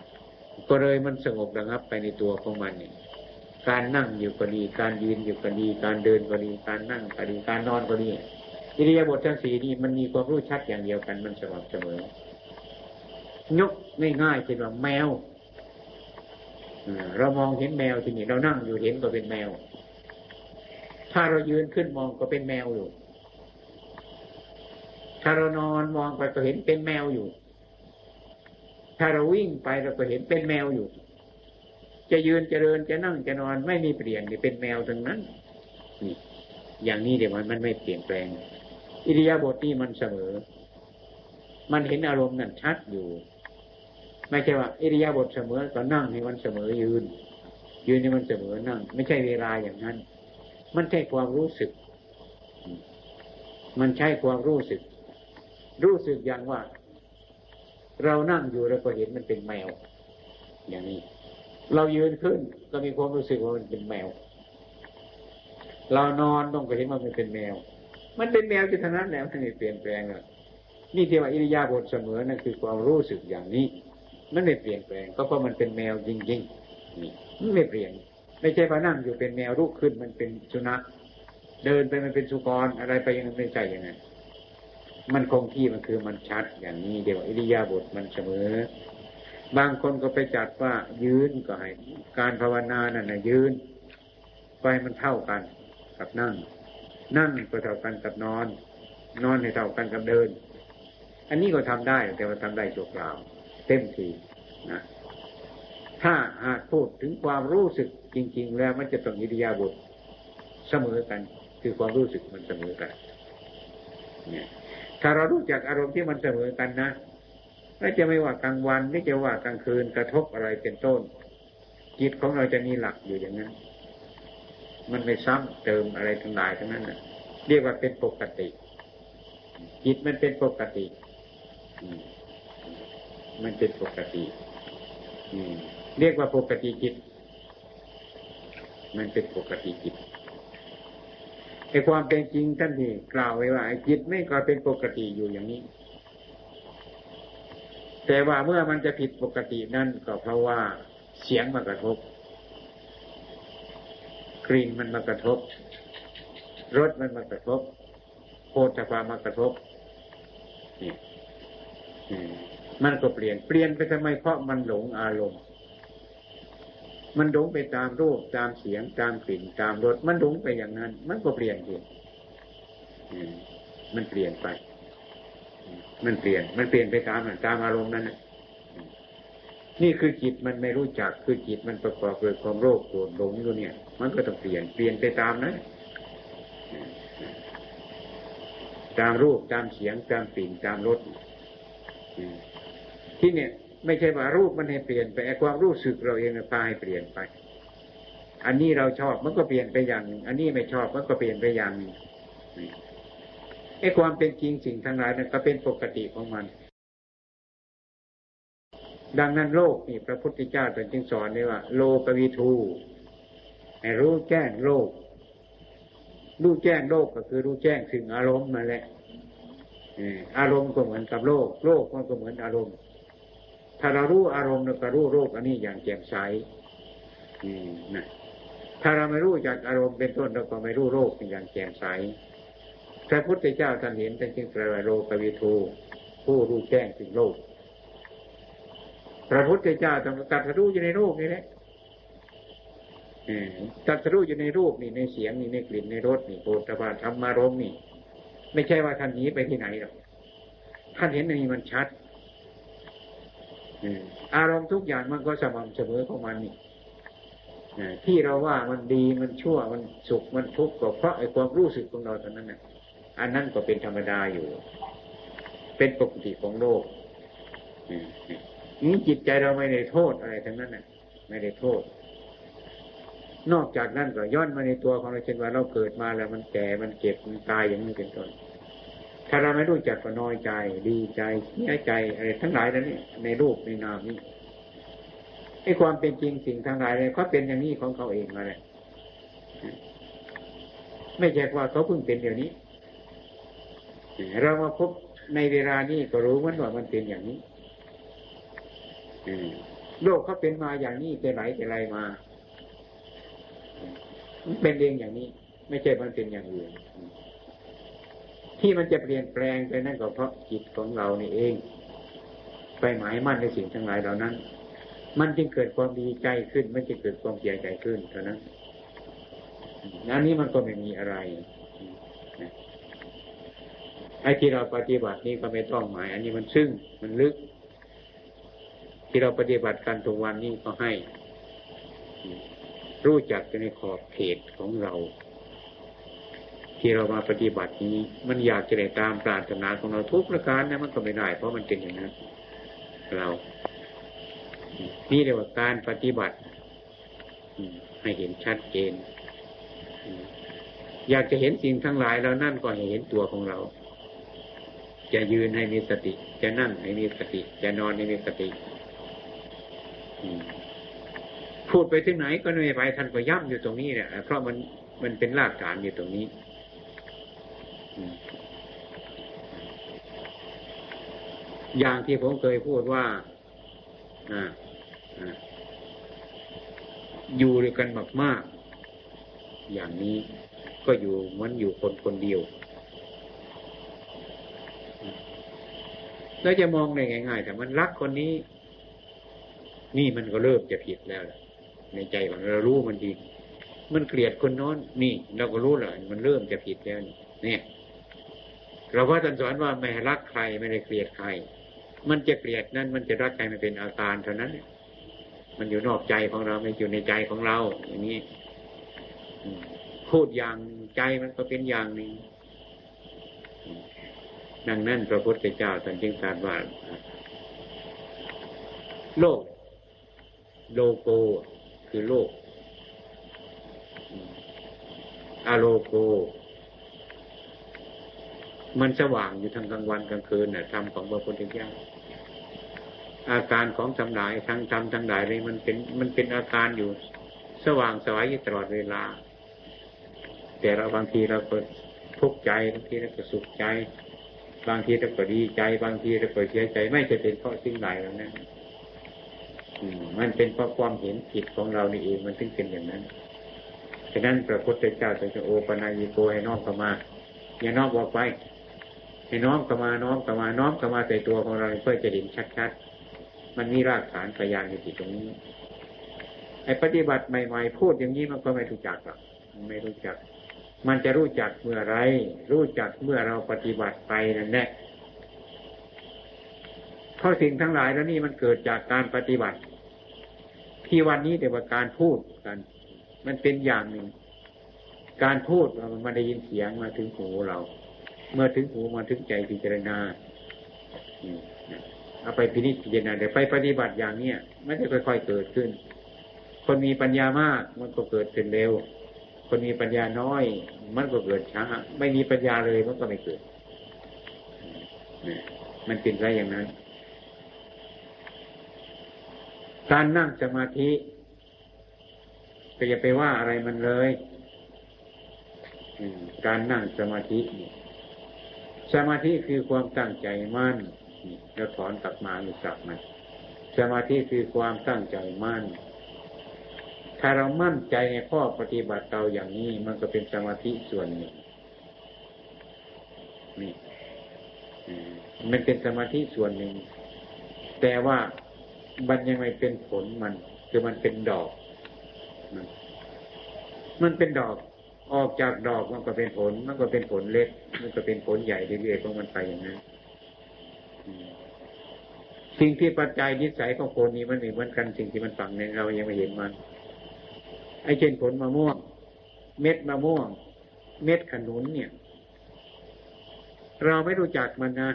ก็เลยมันสงบระงับไปในตัวของมันนี่การนั่งอยู่ก็ดี การยืนอยู่ก็ดี การเดินก็ดี การนั่งก็ดี การนอนก็ดีอิริยาบถทั้งสี่นี้มันมีความรู้ชัดอย่างเดียวกัน มันสม่ำเสมอยกง่ายๆเช่นว่าแมวเรามองเห็นแมวที่นี่เรานั่งอยู่เห็นก็เป็นแมว ถ้าเรายืนขึ้นมองก็เป็นแมวอยู่ ถ้าเรานอนมองไปก็เห็นเป็นแมวอยู่ ถ้าเราวิ่งไปเราก็เห็นเป็นแมวอยู่ จะยืนจะเดินจะนั่งจะนอนไม่มีเปลี่ยนเป็นแมวทั้งนั้นนี่อย่างนี้เดี๋ยวมันมันไม่เปลี่ยนแปลง อิริยาบถนี่มันเสมอ มันเห็นอารมณ์นั่นชัดอยู่ ไม่ใช่ว่าอิริยาบถเสมอก็นั่งให้มันเสมอยืน ยืนให้มันเสมอนั่ง ไม่ใช่เวลาอย่างนั้น มันใช่ความรู้สึก มันใช่ความรู้สึก รู้สึกอย่างว่า เรานั่งอยู่เราก็เห็นมันเป็นแมว อย่างนี้ เรายืนขึ้นก็มีความรู้สึกว่ามันเป็นแมว เรานอนต้องก็เห็นว่ามันเป็นแมว มันเป็นแมวที่ทนั้นแล้วมันไม่เปลี่ยนแปลงอะนี่เทว่าอิริยาบถเสมอนั่นคือความรู้สึกอย่างนี้ มันไม่เปลี่ยนแปลง ก็เพราะมันเป็นแมวจริงๆนี่ไม่เปลี่ยน ไม่ใช่ว่านั่งอยู่เป็นแมวลุกขึ้นมันเป็นสุนัขเดินไปมันเป็นสุกรอะไรไปยังไม่ใช่อย่างนั้นมันคงที่มันคือมันชัดอย่างนี้เดี๋ยวอิริยาบถมันเสมอ บางคนก็ไปจัดว่ายืนก็ให้การภาวนานั่นนะยืนไปมันเท่ากันกับนั่ง นั่งก็เท่ากันกับนอน นอนให้เท่ากันกับเดิน อันนี้ก็ทำได้แต่ว่าทำได้ชั่วคราว เต็มทีนะ ถ้าหากพูดถึงความรู้สึกจริง ๆ แล้วมันจะต้องอิริยาบถเสมอกัน คือความรู้สึกมันเสมอกัน เนี่ยถ้าเรารู้จักอารมณ์ที่มันเสมอกันนะไม่จะไม่ว่ากลางวันไม่จะว่ากลางคืนกระทบอะไรเป็นต้น จิตของเราจะมีหลักอยู่อย่างนั้น มันไม่ซ้ำเติมอะไรทั้งหลายทั้งนั้นนะเรียกว่าเป็นปกติ จิตมันเป็นปกติ มันเป็นปกติ เรียกว่าปกติจิต มันเป็นปกติจิตไอ้ความเป็นจริงท่านที่กล่าวไว้ว่าไอ้จิตไม่ก็เป็นปกติอยู่อย่างนี้ แต่ว่าเมื่อมันจะผิดปกตินั่นก็เพราะว่าเสียงมากระทบ กลิ่นมันมากระทบ รสมันมากระทบโพธามากระทบนี่มันก็เปลี่ยน เปลี่ยนไปทำไมเพราะมันหลงอารมณ์ มันหลงไปตามรูปตามเสียงตามกลิ่นตามรสมันหลงไปอย่างนั้น มันก็เปลี่ยนเองมันเปลี่ยนไป มันเปลี่ยน มันเปลี่ยนไปตามตามอารมณ์นั้นนี่คือจิตมันไม่รู้จักคือจิตมันประกอบด้วยความโรคโกรธหลงอยู่เนี่ย มันก็ต้องเปลี่ยนเปลี่ยนไปตามนั้นตามรูปตามเสียงตามกลิ่นตามรสที่เนี่ย ไม่ใช่ว่ารูปมันให้เปลี่ยนไปความรู้สึกเราเองพาให้เปลี่ยนไป อันนี้เราชอบมันก็เปลี่ยนไปอย่างหนึ่งอันนี้ไม่ชอบมันก็เปลี่ยนไปอย่างหนึ่งไอ้ความเป็นจริงสิ่งทั้งหลายนั้นก็เป็นปกติของมัน ดังนั้นโลกนี่พระพุทธเจ้าตรัสจึงสอนเลยว่า โลกวิทูให้รู้แจ้งโลก รู้แจ้งโลกก็คือรู้แจ้งถึงอารมณ์มาแหละอารมณ์ก็เหมือนกับโลก โลกมันก็เหมือนอารมณ์ ถ้าเรารู้อารมณ์เราก็รู้โลกอันนี้อย่างแจ่มใสนะถ้าเราไม่รู้จากอารมณ์เป็นต้นเราก็ไม่รู้โลกอย่างแจ่มใสพระพุทธเจ้าท่านเห็นท่านจึงแปลว่าโลกวิทูผู้รู้แจ้งถึงโลก พระพุทธเจ้าต้องตัดรู้อยู่ในโลกนี่แหละตัดรู้อยู่ในรูปนี่ในเสียงนี่ในกลิ่นในรสนี่โอตบาธรรมารมนี่ ไม่ใช่ว่าท่านหนีไปที่ไหนหรอกท่านเห็นนี่มันชัด อารมณ์ทุกอย่างมันก็สม่ำเสมอของมันนี่ที่เราว่ามันดีมันชั่วมันสุขมันทุกข์ก็เพราะไอ้ความรู้สึกของเราเท่านั้นน่ะ อันนั้นก็เป็นธรรมดาอยู่ เป็นปกติของโลกนี่จิตใจเราไม่ได้โทษอะไรทั้งนั้นน่ะ ไม่ได้โทษ นอกจากนั้นก็ย้อนมาในตัวของเราเช่นว่าเราเกิดมาแล้วมันแก่มันเจ็บมันตายอย่างนี้เป็นต้น ถ้าเราไม่รู้จักก็น้อยใจ ดีใจเสียใจอะไรทั้งหลายนั้นนี่ในรูปในนามนี้ไอ้ความเป็นจริงสิ่งทั้งหลายเลยเขาเป็นอย่างนี้ของเขาเองมาเลยไม่ใช่ว่าเขาเพิ่งเป็นเดี๋ยวนี้เรามาพบในเวลานี้ก็รู้มันว่ามันเป็นอย่างนี้โลกเขาเป็นมาอย่างนี้แต่ไหนแต่ไรมาเป็นเองอย่างนี้ ไม่ใช่มันเป็นอย่างอื่น ที่มันจะเปลี่ยนแปลงไปนั่นก็เพราะจิตของเรานี่เอง ไปหมายมั่นในสิ่งทั้งหลายเหล่านั้น มันจึงเกิดความดีใจขึ้น ไม่จึงเกิดความเสียใจขึ้นเท่านั้นอันนี้มันก็ไม่มีอะไรไอ้ที่เราปฏิบัตินี้ก็ไม่ต้องหมาย อันนี้มันซึ่งมันลึก ที่เราปฏิบัติกันทุกวันนี้ก็ให้ รู้จักในขอบเขตของเรา ที่เรามาปฏิบัตินี้ มันอยากจะได้ตามปรารถนาของเราทุกประการนะมันก็ไม่ได้เพราะมันเป็นอย่างนั้นเรานี่เรียกว่าการปฏิบัติให้เห็นชัดเจนอยากจะเห็นสิ่งทั้งหลายแล้วนั่นก็ให้เห็นตัวของเรา จะยืนให้มีสติ จะนั่งให้มีสติ จะนอนให้มีสติพูดไปที่ไหนก็ไม่ไปท่านก็ย่ำอยู่ตรงนี้เนี่ยเพราะมันมันเป็นรากฐานอยู่ตรงนี้ อย่างที่ผมเคยพูดว่าออยู่ด้วยกันมากมากอย่างนี้ก็อยู่มันอยู่คนคนเดียวแล้วจะมองได้ง่าย ๆ แต่มันรักคนนี้ นี่มันก็เริ่มจะผิดแล้วในใจของเรารู้มันดี มันเกลียดคนน้นนี่ เราก็รู้แหละมันเริ่มจะผิดแล้วเนี่ย เราว่าท่านสอนว่าไม่รักใครไม่ได้เกลียดใคร มันจะเกลียดนั้นมันจะรักใครมันเป็นอาการเท่านั้น มันอยู่นอกใจของเราไม่อยู่ในใจของเรา อย่างนี้พูดอย่างใจมันก็เป็นอย่างหนึ่งดังนั้นพระพุทธเจ้าท่านจึงตรัสว่า โลก โลโกคือโลก อโลโก มันสว่างอยู่ทั้งกลางวันกลางคืนน่ะธรรมของพระพุทธเจ้าอาการของทำลายทั้งทำทั้งหลายเลยมันเป็นมันเป็นอาการอยู่ สว่างสวายตลอดเวลา แต่เราบางทีเราก็ทุกข์ใจบางทีเราก็สุขใจ บางทีเราก็ดีใจ บางทีเราก็เสียใจ ไม่จะเป็นเพราะสิ่งใดแล้วนั้นมันเป็นเพราะความเห็นผิดของเรานี่เองมันถึงเป็นอย่างนั้นฉะนั้นพระพุทธเจ้าจะโอปนายิโกให้นอมเข้ามาอย่านอมบอกไป ให้น้อมเข้ามาน้อมเข้ามาน้อมเข้ามาใส่ตัวของเราเพื่อจะเห็นชัดๆมันมีรากฐานพยานอยู่ที่ตรงนี้ไอ้ปฏิบัติใหม่ๆพูดอย่างนี้มันก็ไม่รู้จักหรอกไม่รู้จัก มันจะรู้จักเมื่อไร รู้จักเมื่อเราปฏิบัติไปนั่นแหละเพราะสิ่งทั้งหลายแล้วนี่มันเกิดจากการปฏิบัติ ที่วันนี้แต่ว่าการพูดกัน มันเป็นอย่างหนึ่ง การพูดมันได้ยินเสียงมาถึงหูเรา เมื่อถึงหูมาถึงใจพิจารณาเอาไปพินิจพิจารณาเดี๋ยวไปปฏิบัติอย่างเนี้ยมันจะค่อยๆเกิดขึ้น คนมีปัญญามากมันก็เกิดขึ้นเร็ว คนมีปัญญาน้อย มันก็เกิดช้าไม่มีปัญญาเลยมันก็ไม่เกิดมันเป็นไรอย่างนั้น การนั่งสมาธิก็อย่าไปว่าอะไรมันเลย การนั่งสมาธิ สมาธิคือความตั้งใจมั่นเราถอนกลับมาอีกกลับมาสมาธิคือความตั้งใจมั่น ถ้าเรามั่นใจในข้อปฏิบัติเราอย่างนี้มันก็เป็นสมาธิส่วนหนึ่งนี่มันเป็นสมาธิส่วนหนึ่ง แต่ว่ามันยังไม่เป็นผลมัน คือมันเป็นดอก มันเป็นดอก ออกจากดอกมันก็เป็นผล มันก็เป็นผลเล็ก มันก็เป็นผลใหญ่เรื่อยๆของมันไปอย่างนั้นสิ่งที่ปัจจัยนิสัยของคนนี้มันม่เหมือนกันสิ่งที่มันฝังในเรายังไม่เห็นมัน ไอ้เช่นผลมะม่วง เม็ดมะม่วง เม็ดขนุนเนี่ย เราไม่รู้จักมันนะ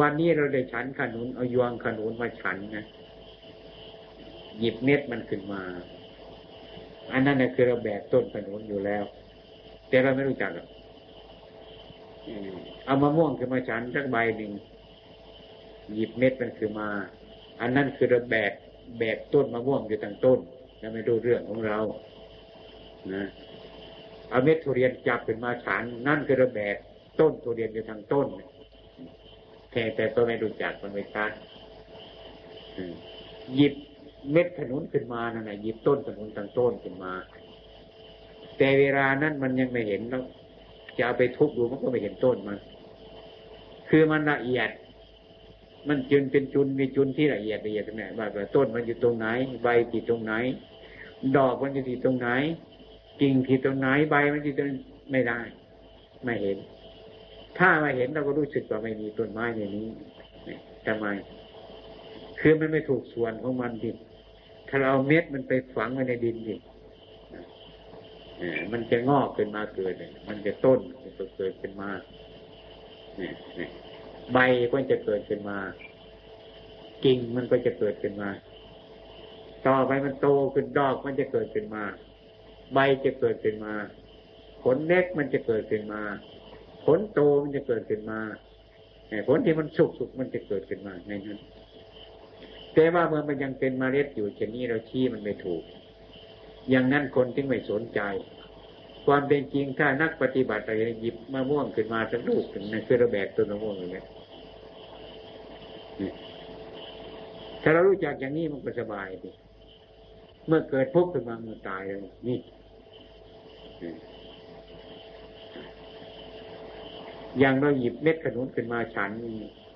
วันนี้เราได้ฉันขนุนเอายวงขนุนมาฉันนะหยิบเม็ดมันขึ้นมา อันนั้นนะคือเราแบกต้นขนุนอยู่แล้ว แต่เราไม่รู้จักหรอกเอามะม่วงขึ้นมาฉันสักใบหนึ่งหยิบเม็ดมันคือมา อันนั้นคือเราแบกแบกต้นมะม่วงอยู่ตั้งต้นจะไม่รู้เรื่องของเรานะเอาเม็ดทุเรียนจับขึ้นมาฉันนั่นคือเราแบกต้นทุเรียนอยู่ทางต้นแค่แต่ก็ไม่รู้จักมันไม่ชัดหยิบ เม็ดขนุนขึ้นมานั่นแหละหยิบต้นขนุนทางต้นขึ้นมา แต่เวลานั้นมันยังไม่เห็นแล้วจะเอาไปทุบดูมันก็ไม่เห็นต้นมัน คือมันละเอียด มันจุนเป็นจุนมีจุนที่ละเอียดละเอียดตรงไหนว่าต้นมันอยู่ตรงไหน ใบติดตรงไหน ดอกมันอยู่ที่ตรงไหนกิ่งที่ตรงไหนใบมันอยู่ตรงไม่ได้ ไม่เห็น ถ้ามาเห็นเราก็รู้สึกว่าไม่มีต้นไม้ในนี้ทำไม คือมันไม่ถูกส่วนของมันดิ ถ้าเราเม็ดมันไปฝังไว้ในดินดิมันจะงอกขึ้นมาเกิดมันจะต้นจะเกิดขึ้นมาใบก็จะเกิดขึ้นมากิ่งมันก็จะเกิดขึ้นมา ต่อไปมันโตขึ้นดอกมันจะเกิดขึ้นมา ใบจะเกิดขึ้นมา ผลเล็กมันจะเกิดขึ้นมา ผลโตมันจะเกิดขึ้นมาผลที่มันสุกสุกมันจะเกิดขึ้นมาในนั้น แต่ว่าเมื่อมันยังเป็นมเมล็ดอยู่เช่นนี้เราชี้มันไม่ถูก อย่างนั้นคนจึงไม่สนใจ ความเป็นจริงถ้านักปฏิบัติอะไรหยิบมะม่วงขึ้นมาสักลูกถึงนั่นคือระแบกต้นมะม่วงอย่างนี้ถ้าเรารู้จักอย่างนี้มันก็สบายดิเมื่อเกิดพบขึ้นมามันตายเลยนี่อย่างเราหยิบเม็ดขนุนขึ้นมาฉัน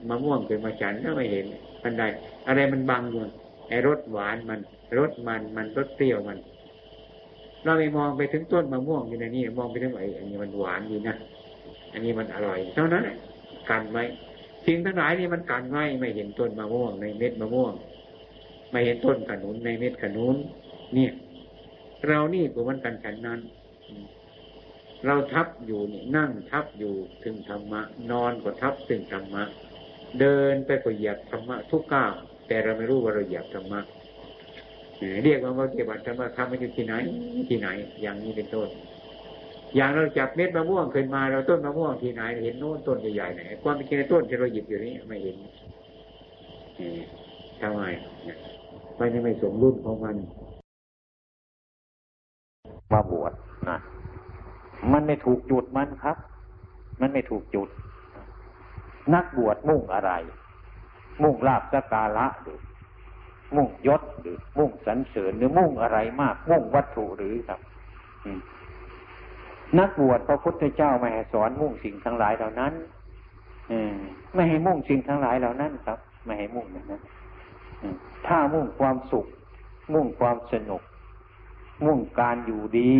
มะม่วงขึ้นมาฉันก็ไม่เห็น อันใดอะไรมันบังอยู่ไอ้รสหวานมันรสมันมันรสเปรี้ยวมัน เราไปมองไปถึงต้นมะม่วงอยู่ในนี้มองไปถึงไอ้อันนี้มันหวานดีนะอันนี้มันอร่อย เท่านั้นกันไว้สิ่งทั้งหลายนี่มันกันไว้ไม่เห็นต้นมะม่วงในเม็ดมะม่วง ไม่เห็นต้นขนุนในเม็ดขนุนเนี่ย เรานี่ก็มันกันฉันนั้นเราทับอยู่นี่นั่งทับอยู่ถึงธรรมะ นอนก็ทับถึงธรรมะ เดินไปก็เหยียบธรรมะทุกก้าวแต่เราไม่รู้ว่าเราเหยียบธรรมะเรียกว่าปฏิบัติธรรมธรรมมันอยู่ที่ไหน ที่ไหน อย่างนี้เป็นต้น อย่างเราจับเม็ดมะม่วงขึ้นมาเราต้นมะม่วงที่ไหนเห็นโน้นต้นใหญ่ๆไหนความเป็นจริงต้นที่เราหยิบอยู่นี้ไม่เห็นทำไมมันยังไม่สมรุ่นของมันมาบวชนะมันไม่ถูกจุดมันครับ มันไม่ถูกจุด นักบวชมุ่งอะไร มุ่งลาบสการะหรือมุ่งยศหรือมุ่งสรรเสริญหรือมุ่งอะไรมาก มุ่งวัตถุหรือครับนักบวชพระพุทธเจ้าไม่ให้สอนมุ่งสิ่งทั้งหลายเหล่านั้นไม่ให้มุ่งสิ่งทั้งหลายเหล่านั้นครับ ไม่ให้มุ่งอย่างนั้นถ้ามุ่งความสุข มุ่งความสนุก มุ่งการอยู่ดี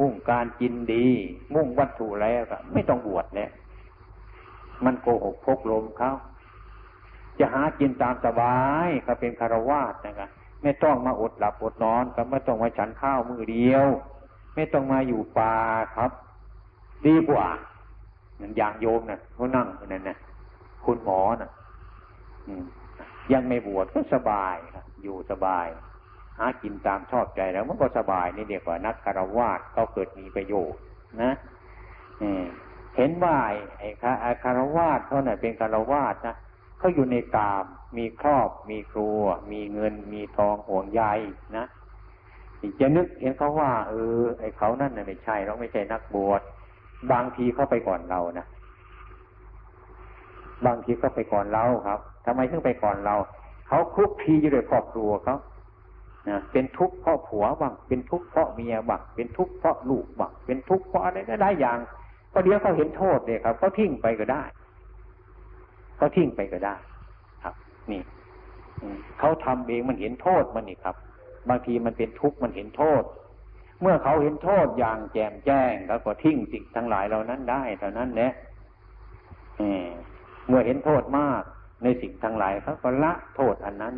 มุ่งการกินดี มุ่งวัตถุแล้วก็ไม่ต้องบวชแล้ว มันโกหกพกลมเขาจะหากินตามสบายเขาเป็นคารวาสนะครับไม่ต้องมาอดหลับอดนอนก็ไม่ต้องมาฉันข้าวมือเดียว ไม่ต้องมาอยู่ป่าครับ ดีกว่าอย่างโยมนะ่ะเขานั่งนั่นนะคุณหมอนะ่ะยังไม่บวชก็สบายครับอยู่สบาย หากินตามชอบใจแล้วมันก็สบายนี่เดียกว่านักคารวาสเขาเกิดมีประโยชน์นะ เห็นว่าไอ้คารวาสเขาเนี่ยเป็นคารวาสนะเขาอยู่ในกาม มีครอบ มีครัว มีเงิน มีทองห่วงใยนะจะนึกเห็นเขาว่า เออ ไอ้เขานั่นน่ะไม่ใช่เราไม่ใช่นักบวชบางทีเขาไปก่อนเรานะบางทีก็ไปก่อนเราครับทำไมถึงไปก่อนเรา เขาคุกคลีอยู่ด้วยครอบครัวเขานะเป็นทุกข์เพราะผัวบ้างเป็นทุกข์เพราะเมียบ้างเป็นทุกข์เพราะลูกบ้างเป็นทุกข์เพราะอะไรได้อย่าง ก็เดี๋ยวเขาเห็นโทษเนี่ยครับเขาทิ้งไปก็ได้เขาทิ้งไปก็ได้ ครับ นี่เขาทำเองมันเห็นโทษมันนี่ครับ บางทีมันเป็นทุกข์มันเห็นโทษ เมื่อเขาเห็นโทษอย่างแจ่มแจ้งแล้วก็ทิ้งสิ่งทั้งหลายเหล่านั้นได้เท่านั้นแหละเมื่อเห็นโทษมากในสิ่งทั้งหลายเขาก็ละโทษอันนั้น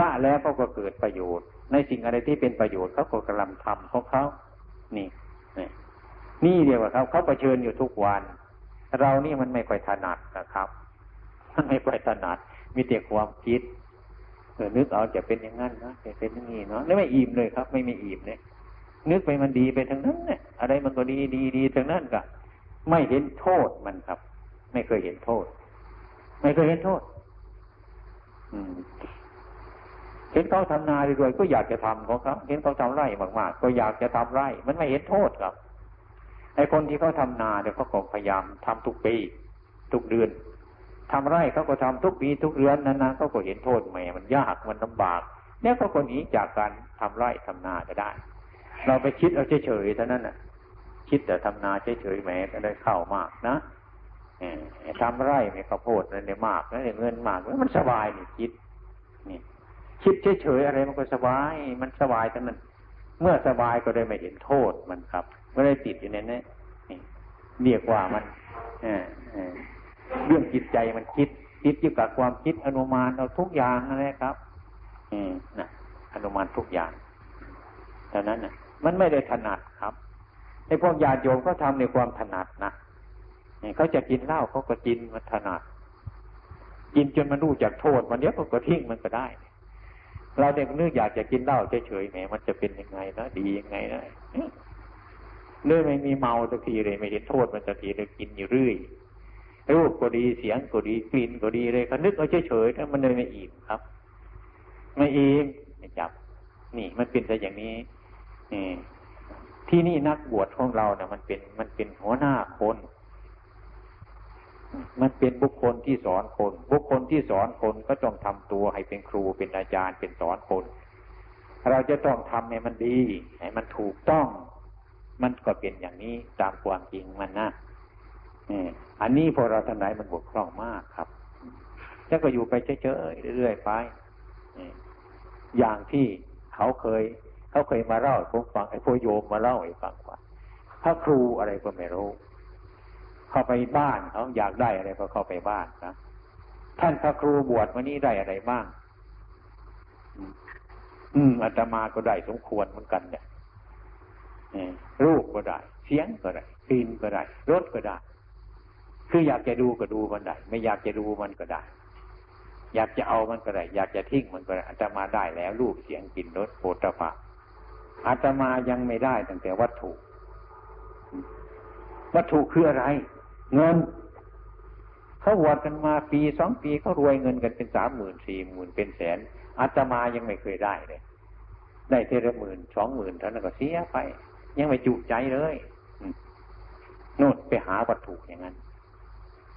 ละแล้วเขาก็เกิดประโยชน์ ในสิ่งอะไรที่เป็นประโยชน์เขาก็กำลังทำของเขานี่นี่ นี่เดียวกับเขาเขาเผชิญอยู่ทุกวัน เรานี่มันไม่ค่อยถนัดนะครับมันไม่ค่อยถนัด มีแต่ความคิดเออนึกเอาจะเป็นอย่างนั้นนะจะเป็นอย่างนี้เนาะแล้วไม่อิ่มเลยครับ ไม่มีอิ่มเนี่ยนึกไปมันดีไปทั้งนั้นเนี่ยอะไรมันก็ดีดีดีทั้งนั้นก็ไม่เห็นโทษมันครับ ไม่เคยเห็นโทษ ไม่เคยเห็นโทษ อืมเห็นเขาทำนาด้วยก็อยากจะทำของเขาเห็นเขาทำไร่มากๆก็อยากจะทำไร่ มันไม่เห็นโทษครับ ไอ้คนที่เขาทานาเนี่ยเขาก็พยายามทำทุกปี ทุกเดือนทำไร่เขาก็ทำทุกปีทุกเดือนนั้นๆเขาก็เห็นโทษแหมมันยากมันลาบากเนี่ยเขาคนนี้จากการทำไร่ทำนาจะได้ เราไปคิดเอาเฉยๆเท่านั้นน่ะ คิดแต่ทำนาเฉยๆแหมก็ได้เข้ามากนะทำไร่ไม่ข้าวโพดนั่นเนี่ยมากนั่นเนี่ยเงินมากมันสบายนี่คิดนี่คิดเฉยๆอะไรมันก็สบาย มันสบายแต่นั้น เมื่อสบายก็ได้ไม่เห็นโทษมันครับ ไม่ได้ติดอยู่ในนี้เรียกว่ามันเรื่องจิตใจมันคิด คิดอยู่กับความคิดอนุมานเอาทุกอย่างนะครับนะอนุมานทุกอย่างเท่านั้นนะมันไม่ได้ถนัดครับในพวกญาติโยมก็ทำในความถนัดนะเขาจะกินเหล้าเขาก็กินมันถนัด กินจนมันรู้จักโทษมันเดี๋ยวก็ทิ้งมันก็ได้ เราเด็กนึกอยากจะกินเหล้าเฉยๆแหมมันจะเป็นยังไงนะดียังไงนะ เลยไม่มีเมาสักทีเลยไม่เห็นโทษมันสักทีเลยกินอยู่เรื่อยรูปก็ดีเสียงก็ดีกลิ่นก็ดีเลยก็นึกเอาเฉยๆแล้วมันเลยไม่อิ่มครับ ไม่อิ่มไม่จับ นี่มันเป็นแต่อย่างนี้ที่นี่นักบวชของเราเนี่ยมันเป็นมันเป็นหัวหน้าคน มันเป็นบุคคลที่สอนคน บุคคลที่สอนคนก็ต้องทำตัวให้เป็นครูเป็นอาจารย์เป็นสอนคน เราจะต้องทำให้มันดีให้มันถูกต้อง มันก็เป็นอย่างนี้ตามความจริงมันนะอันนี้พอเราทำไหนมันบกพร่องมากครับแล้วก็อยู่ไปเฉยๆเรื่อยๆไปอย่างที่เขาเคย เขาเคยมาเล่าให้ผมฟังไอ้พวโยมมาเล่าให้ฟังว่าถ้าครูอะไรก็ไม่รู้ เข้าไปบ้านเขาอยากได้อะไรก็เข้าไปบ้านนะท่านพระครูบวชวันนี้ได้อะไรบ้าง อืมอาตมาก็ได้สมควรเหมือนกันเนี่ย รูปก็ได้ เสียงก็ได้กลิ่นก็ได้รสก็ได้ คืออยากจะดูก็ดูมันได้ ไม่อยากจะดูมันก็ได้ อยากจะเอามันก็ได้ อยากจะทิ้งมันก็ได้อาตมาได้แล้ว รูปเสียงกลิ่นรสโผฏฐะอาตมายังไม่ได้ตั้งแต่วัตถุ วัตถุคืออะไร เงินเขาวดกันมาปีสองปีเขารวยเงินกันเป็นสามหมื่นสี่หมื่นเป็นแสนอาตมายังไม่เคยได้เลย ได้เท่าหมื่นสองหมื่นเท่านั้นก็เสียไป ยังไม่จุใจเลยโน่นไปหาวัตถุอย่างนั้น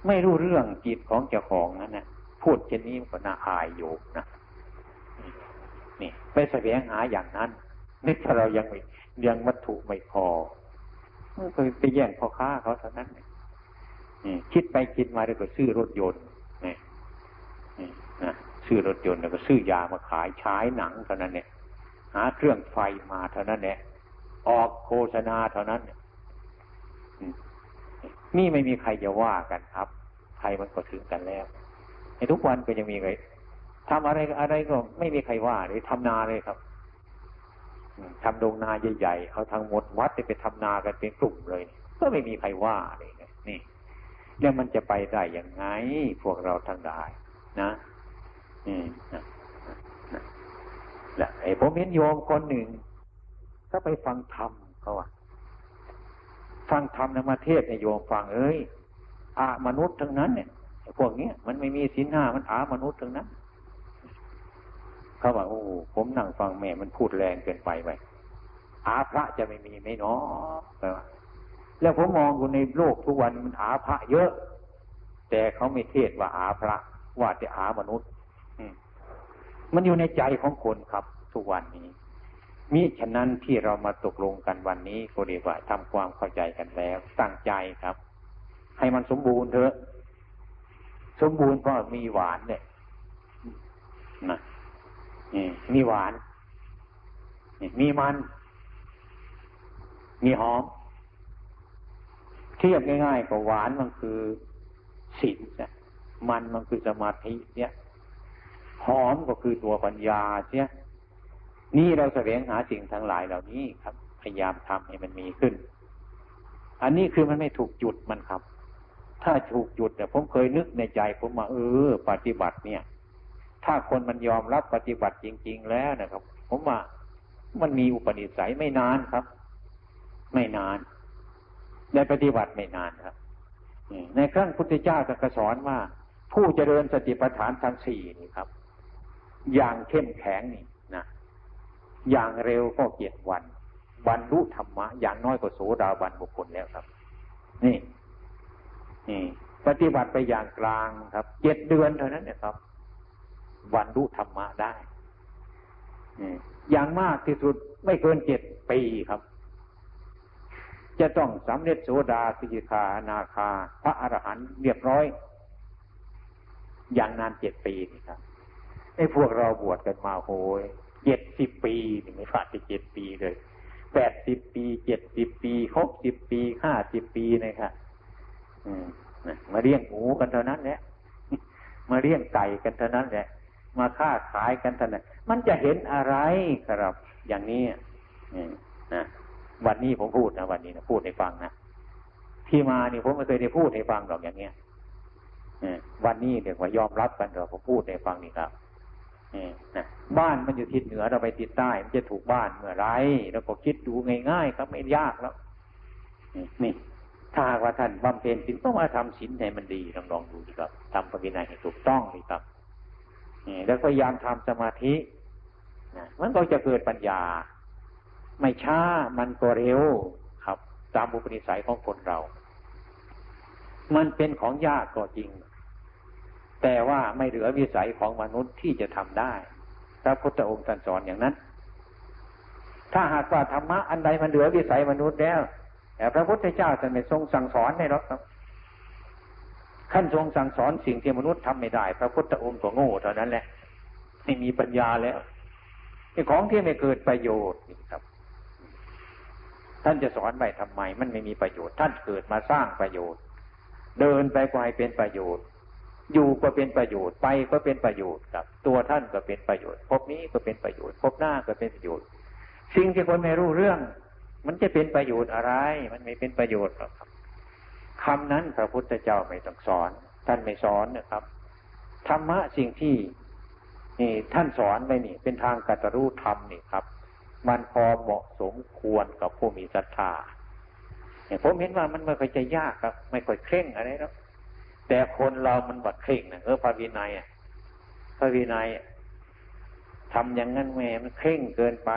ไม่รู้เรื่องจิตของเจ้าของนั้นนะพูดเช่นนี้ก็น่าอายโยมนะนี่ไปแสวงหาอย่างนั้นนึกถ้าเรายังไม่ยังวัตถุไม่พอเคยไปแย่งพ่อค้าเขาเท่านั้นนี่คิดไปคิดมาแล้วก็ซื้อรถยนต์นี่นะซื้อรถยนต์แล้วก็ซื้อยามาขายฉายหนังเท่านั้นเนี่ยหาเครื่องไฟมาเท่านั้นเนี่ย ออกโฆษณาเท่านั้นนี่ไม่มีใครจะว่ากันครับ ใครมันก็ถึงกันแล้วในทุกวันก็ยังมีใครทำอะไรอะไรก็ไม่มีใครว่าเลยทำนาเลยครับทำโรงนาใหญ่ๆเขาทางหมดวัดไปทำนากันเป็นกลุ่มเลย ก็ไม่มีใครว่าเลยนี่แล้วมันจะไปได้อย่างไง พวกเราทั้งหลายนะนี่นะและไอ้ผมเห็นโยมคนหนึ่ง ก็ไปฟังธรรมเขาว่าฟังธรรมในมาเทศในโยมฟังเอ้ยอามนุษย์ทั้งนั้นเนี่ยพวกเนี้ยมันไม่มีสินห้ามันอามนุษย์ทั้งนั้นเขาบอกโอ้ผมนั่งฟังแม่มันพูดแรงเกินไปไปอาพระจะไม่มีไหมเนาะแล้วผมมองอยู่ในโลกทุกวันมันอาพระเยอะ แต่เขาไม่เทศว่าอาพระ ว่าจะอามนุษย์มันอยู่ในใจของคนครับทุกวันนี้ มิฉะนั้นที่เรามาตกลงกันวันนี้ก็เรียกว่าทำความเข้าใจกันแล้วตั้งใจครับ ให้มันสมบูรณ์เถอะ สมบูรณ์ก็มีหวานเนี่ยนะนี่มีหวานนี่มีมัน มีหอมเทียบง่ายๆกับหวานมันคือศีลมันมันคือสมาธิเนี่ย หอมก็คือตัวปัญญาเสีย นี่เราแสวงหาสิ่งทั้งหลายเหล่านี้ครับ พยายามทำให้มันมีขึ้น อันนี้คือมันไม่ถูกจุดมันครับ ถ้าถูกจุดเนี่ยผมเคยนึกในใจ ผมมาเออ ปฏิบัติเนี่ย ถ้าคนมันยอมรับปฏิบัติจริง ๆ แล้วนะครับ ผมว่ามันมีอุปนิสัยไม่นานครับ ไม่นานได้ปฏิบัติไม่นานครับในครั้งพุทธเจ้าก็สอนว่า ผู้เจริญสติปัฏฐานทั้งสี่นี่ครับ อย่างเข้มแข็งนี่ อย่างเร็วก็เจ็ดวัน บรรลุธรรมะ อย่างน้อยก็โสดาบันบุคคลแล้วครับ นี่ นี่ ปฏิบัติไปอย่างกลางครับเจ็ดเดือนเท่านั้นเนี่ยครับบรรลุธรรมะได้อย่างมากที่สุดไม่เกินเจ็ดปีครับ จะต้องสำเร็จโสดาสิกิคานาคา พระอรหันต์เรียบร้อย อย่างนานเจ็ดปีนี่ครับไอ้พวกเราบวชกันมาโหย เจ็ดสิบปีไม่ขาดไปเจ็ดปีเลยแปดสิบปีเจ็ดสิบปีหกสิบปีห้าสิบปีนะครับมาเลี้ยงหมูกันเท่านั้นแหละมาเลี้ยงไก่กันเท่านั้นแหละ มาค้าขายกันเท่านั้นมันจะเห็นอะไรครับ อย่างนี้นะวันนี้ผมพูดนะวันนี้นะพูดให้ฟังนะที่มานี่ผมไม่เคยได้พูดให้ฟังหรอกอย่างเงี้ยวันนี้เดี๋ยวว่ายอมรับกันเถอะผมพูดให้ฟังนี่ครับ นะบ้านมันอยู่ทิศเหนือเราไปทิศใต้มันจะถูกบ้านเมื่อไรเราก็คิดดูง่ายๆครับไม่ยากแล้วนี่ถ้าว่าท่านบำเพ็ญศีลต้องมาทำศีลให้มันดีลองลองดูดีครับทำปฏิบัติให้ถูกต้องดีครับนี่แล้วพยายามทำสมาธินะมันก็จะเกิดปัญญา ไม่ช้ามันก็เร็วครับ ตามบุปนิสัยของคนเรา มันเป็นของยากก็จริง แต่ว่าไม่เหลือวิสัยของมนุษย์ที่จะทำได้ พระพุทธองค์ท่านสอนอย่างนั้น ถ้าหากว่าธรรมะอันใดมันเหลือวิสัยมนุษย์แล้วแต่พระพุทธเจ้าจะไม่ทรงสั่งสอนในหรอกครับขั้นทรงสั่งสอนสิ่งที่มนุษย์ทำไม่ได้ พระพุทธองค์ก็โง่เท่านั้นแหละไม่มีปัญญาแล้วไอ้ของที่ไม่เกิดประโยชน์ครับ ท่านจะสอนไปทำไม มันไม่มีประโยชน์ ท่านเกิดมาสร้างประโยชน์ เดินไปก็ให้เป็นประโยชน์ อยู่ก็เป็นประโยชน์ไปก็เป็นประโยชน์กับ ตัวท่านก็เป็นประโยชน์พบนี้ก็เป็นประโยชน์พบหน้าก็เป็นประโยชน์ สิ่งที่คนไม่รู้เรื่อง มันจะเป็นประโยชน์อะไร มันไม่เป็นประโยชน์หรอกครับคำนั้นพระพุทธเจ้าไม่ต้องสอน ท่านไม่สอนนะครับธรรมะสิ่งที่นี่ท่านสอนไว้นี่ เป็นทางกัตรู้ธรรมนี่ครับ มันพอเหมาะสมควรกับผู้มีศรัทธาผมเห็นว่ามันไม่ค่อยจะยากครับ ไม่ค่อยเคร่งอะไรแล้ว แต่คนเรามันบัดเคร่งนะเออพระวินัยอะพระวินัยทำอย่างนั้นแม่มันเคร่งเกินไป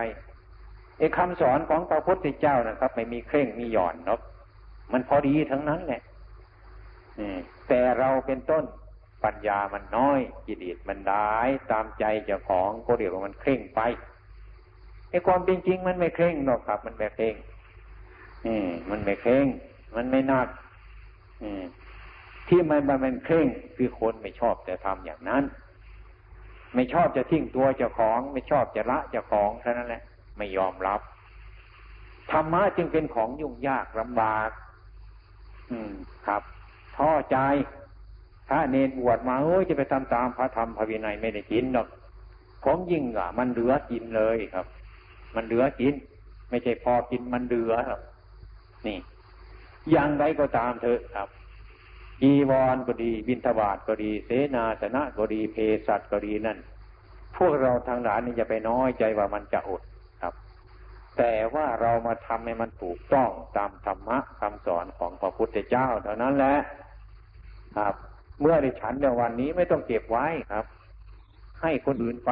ไอ้คำสอนของพระพุทธเจ้านะครับ ไม่มีเคร่งมีหย่อนเนาะมันพอดีทั้งนั้นแหละแต่เราเป็นต้นปัญญามันน้อยกิเลสมันได้ตามใจเจ้าของก็เรียกว่ามันเคร่งไปไอ้ความเป็นจริงมันไม่เคร่งหรอกครับ มันไม่เคร่งอืมมันไม่เคร่ง มันไม่นักอื ที่มันมันเคร่งคือคนไม่ชอบแต่ทำอย่างนั้น ไม่ชอบจะทิ้งตัวเจ้าของ ไม่ชอบจะละเจ้าของเท่านั้นแหละไม่ยอมรับธรรมะจึงเป็นของยุ่งยากลำบาก อืมครับท้อใจพระเนรบวชมาเอ้ยจะไปทำตามพระธรรมพระวินัยไม่ได้กินหรอกของยิ่งอะ มันเหลือกินเลยครับ มันเหลือกิน ไม่ใช่พอกินมันเหลือครับ นี่ อย่างไรก็ตามเถอะครับ จีวรก็ดี บินทบาทก็ดี เสนาสนะก็ดีเพศัตก็ดีนั่น พวกเราทางหลายนี่จะไปน้อยใจว่ามันจะอดครับ แต่ว่าเรามาทำให้มันถูกต้องตามธรรมะคำสอนของพระพุทธเจ้าเท่านั้นแหละครับ เมื่อได้ฉันในวันนี้ไม่ต้องเก็บไว้ครับ ให้คนอื่นไป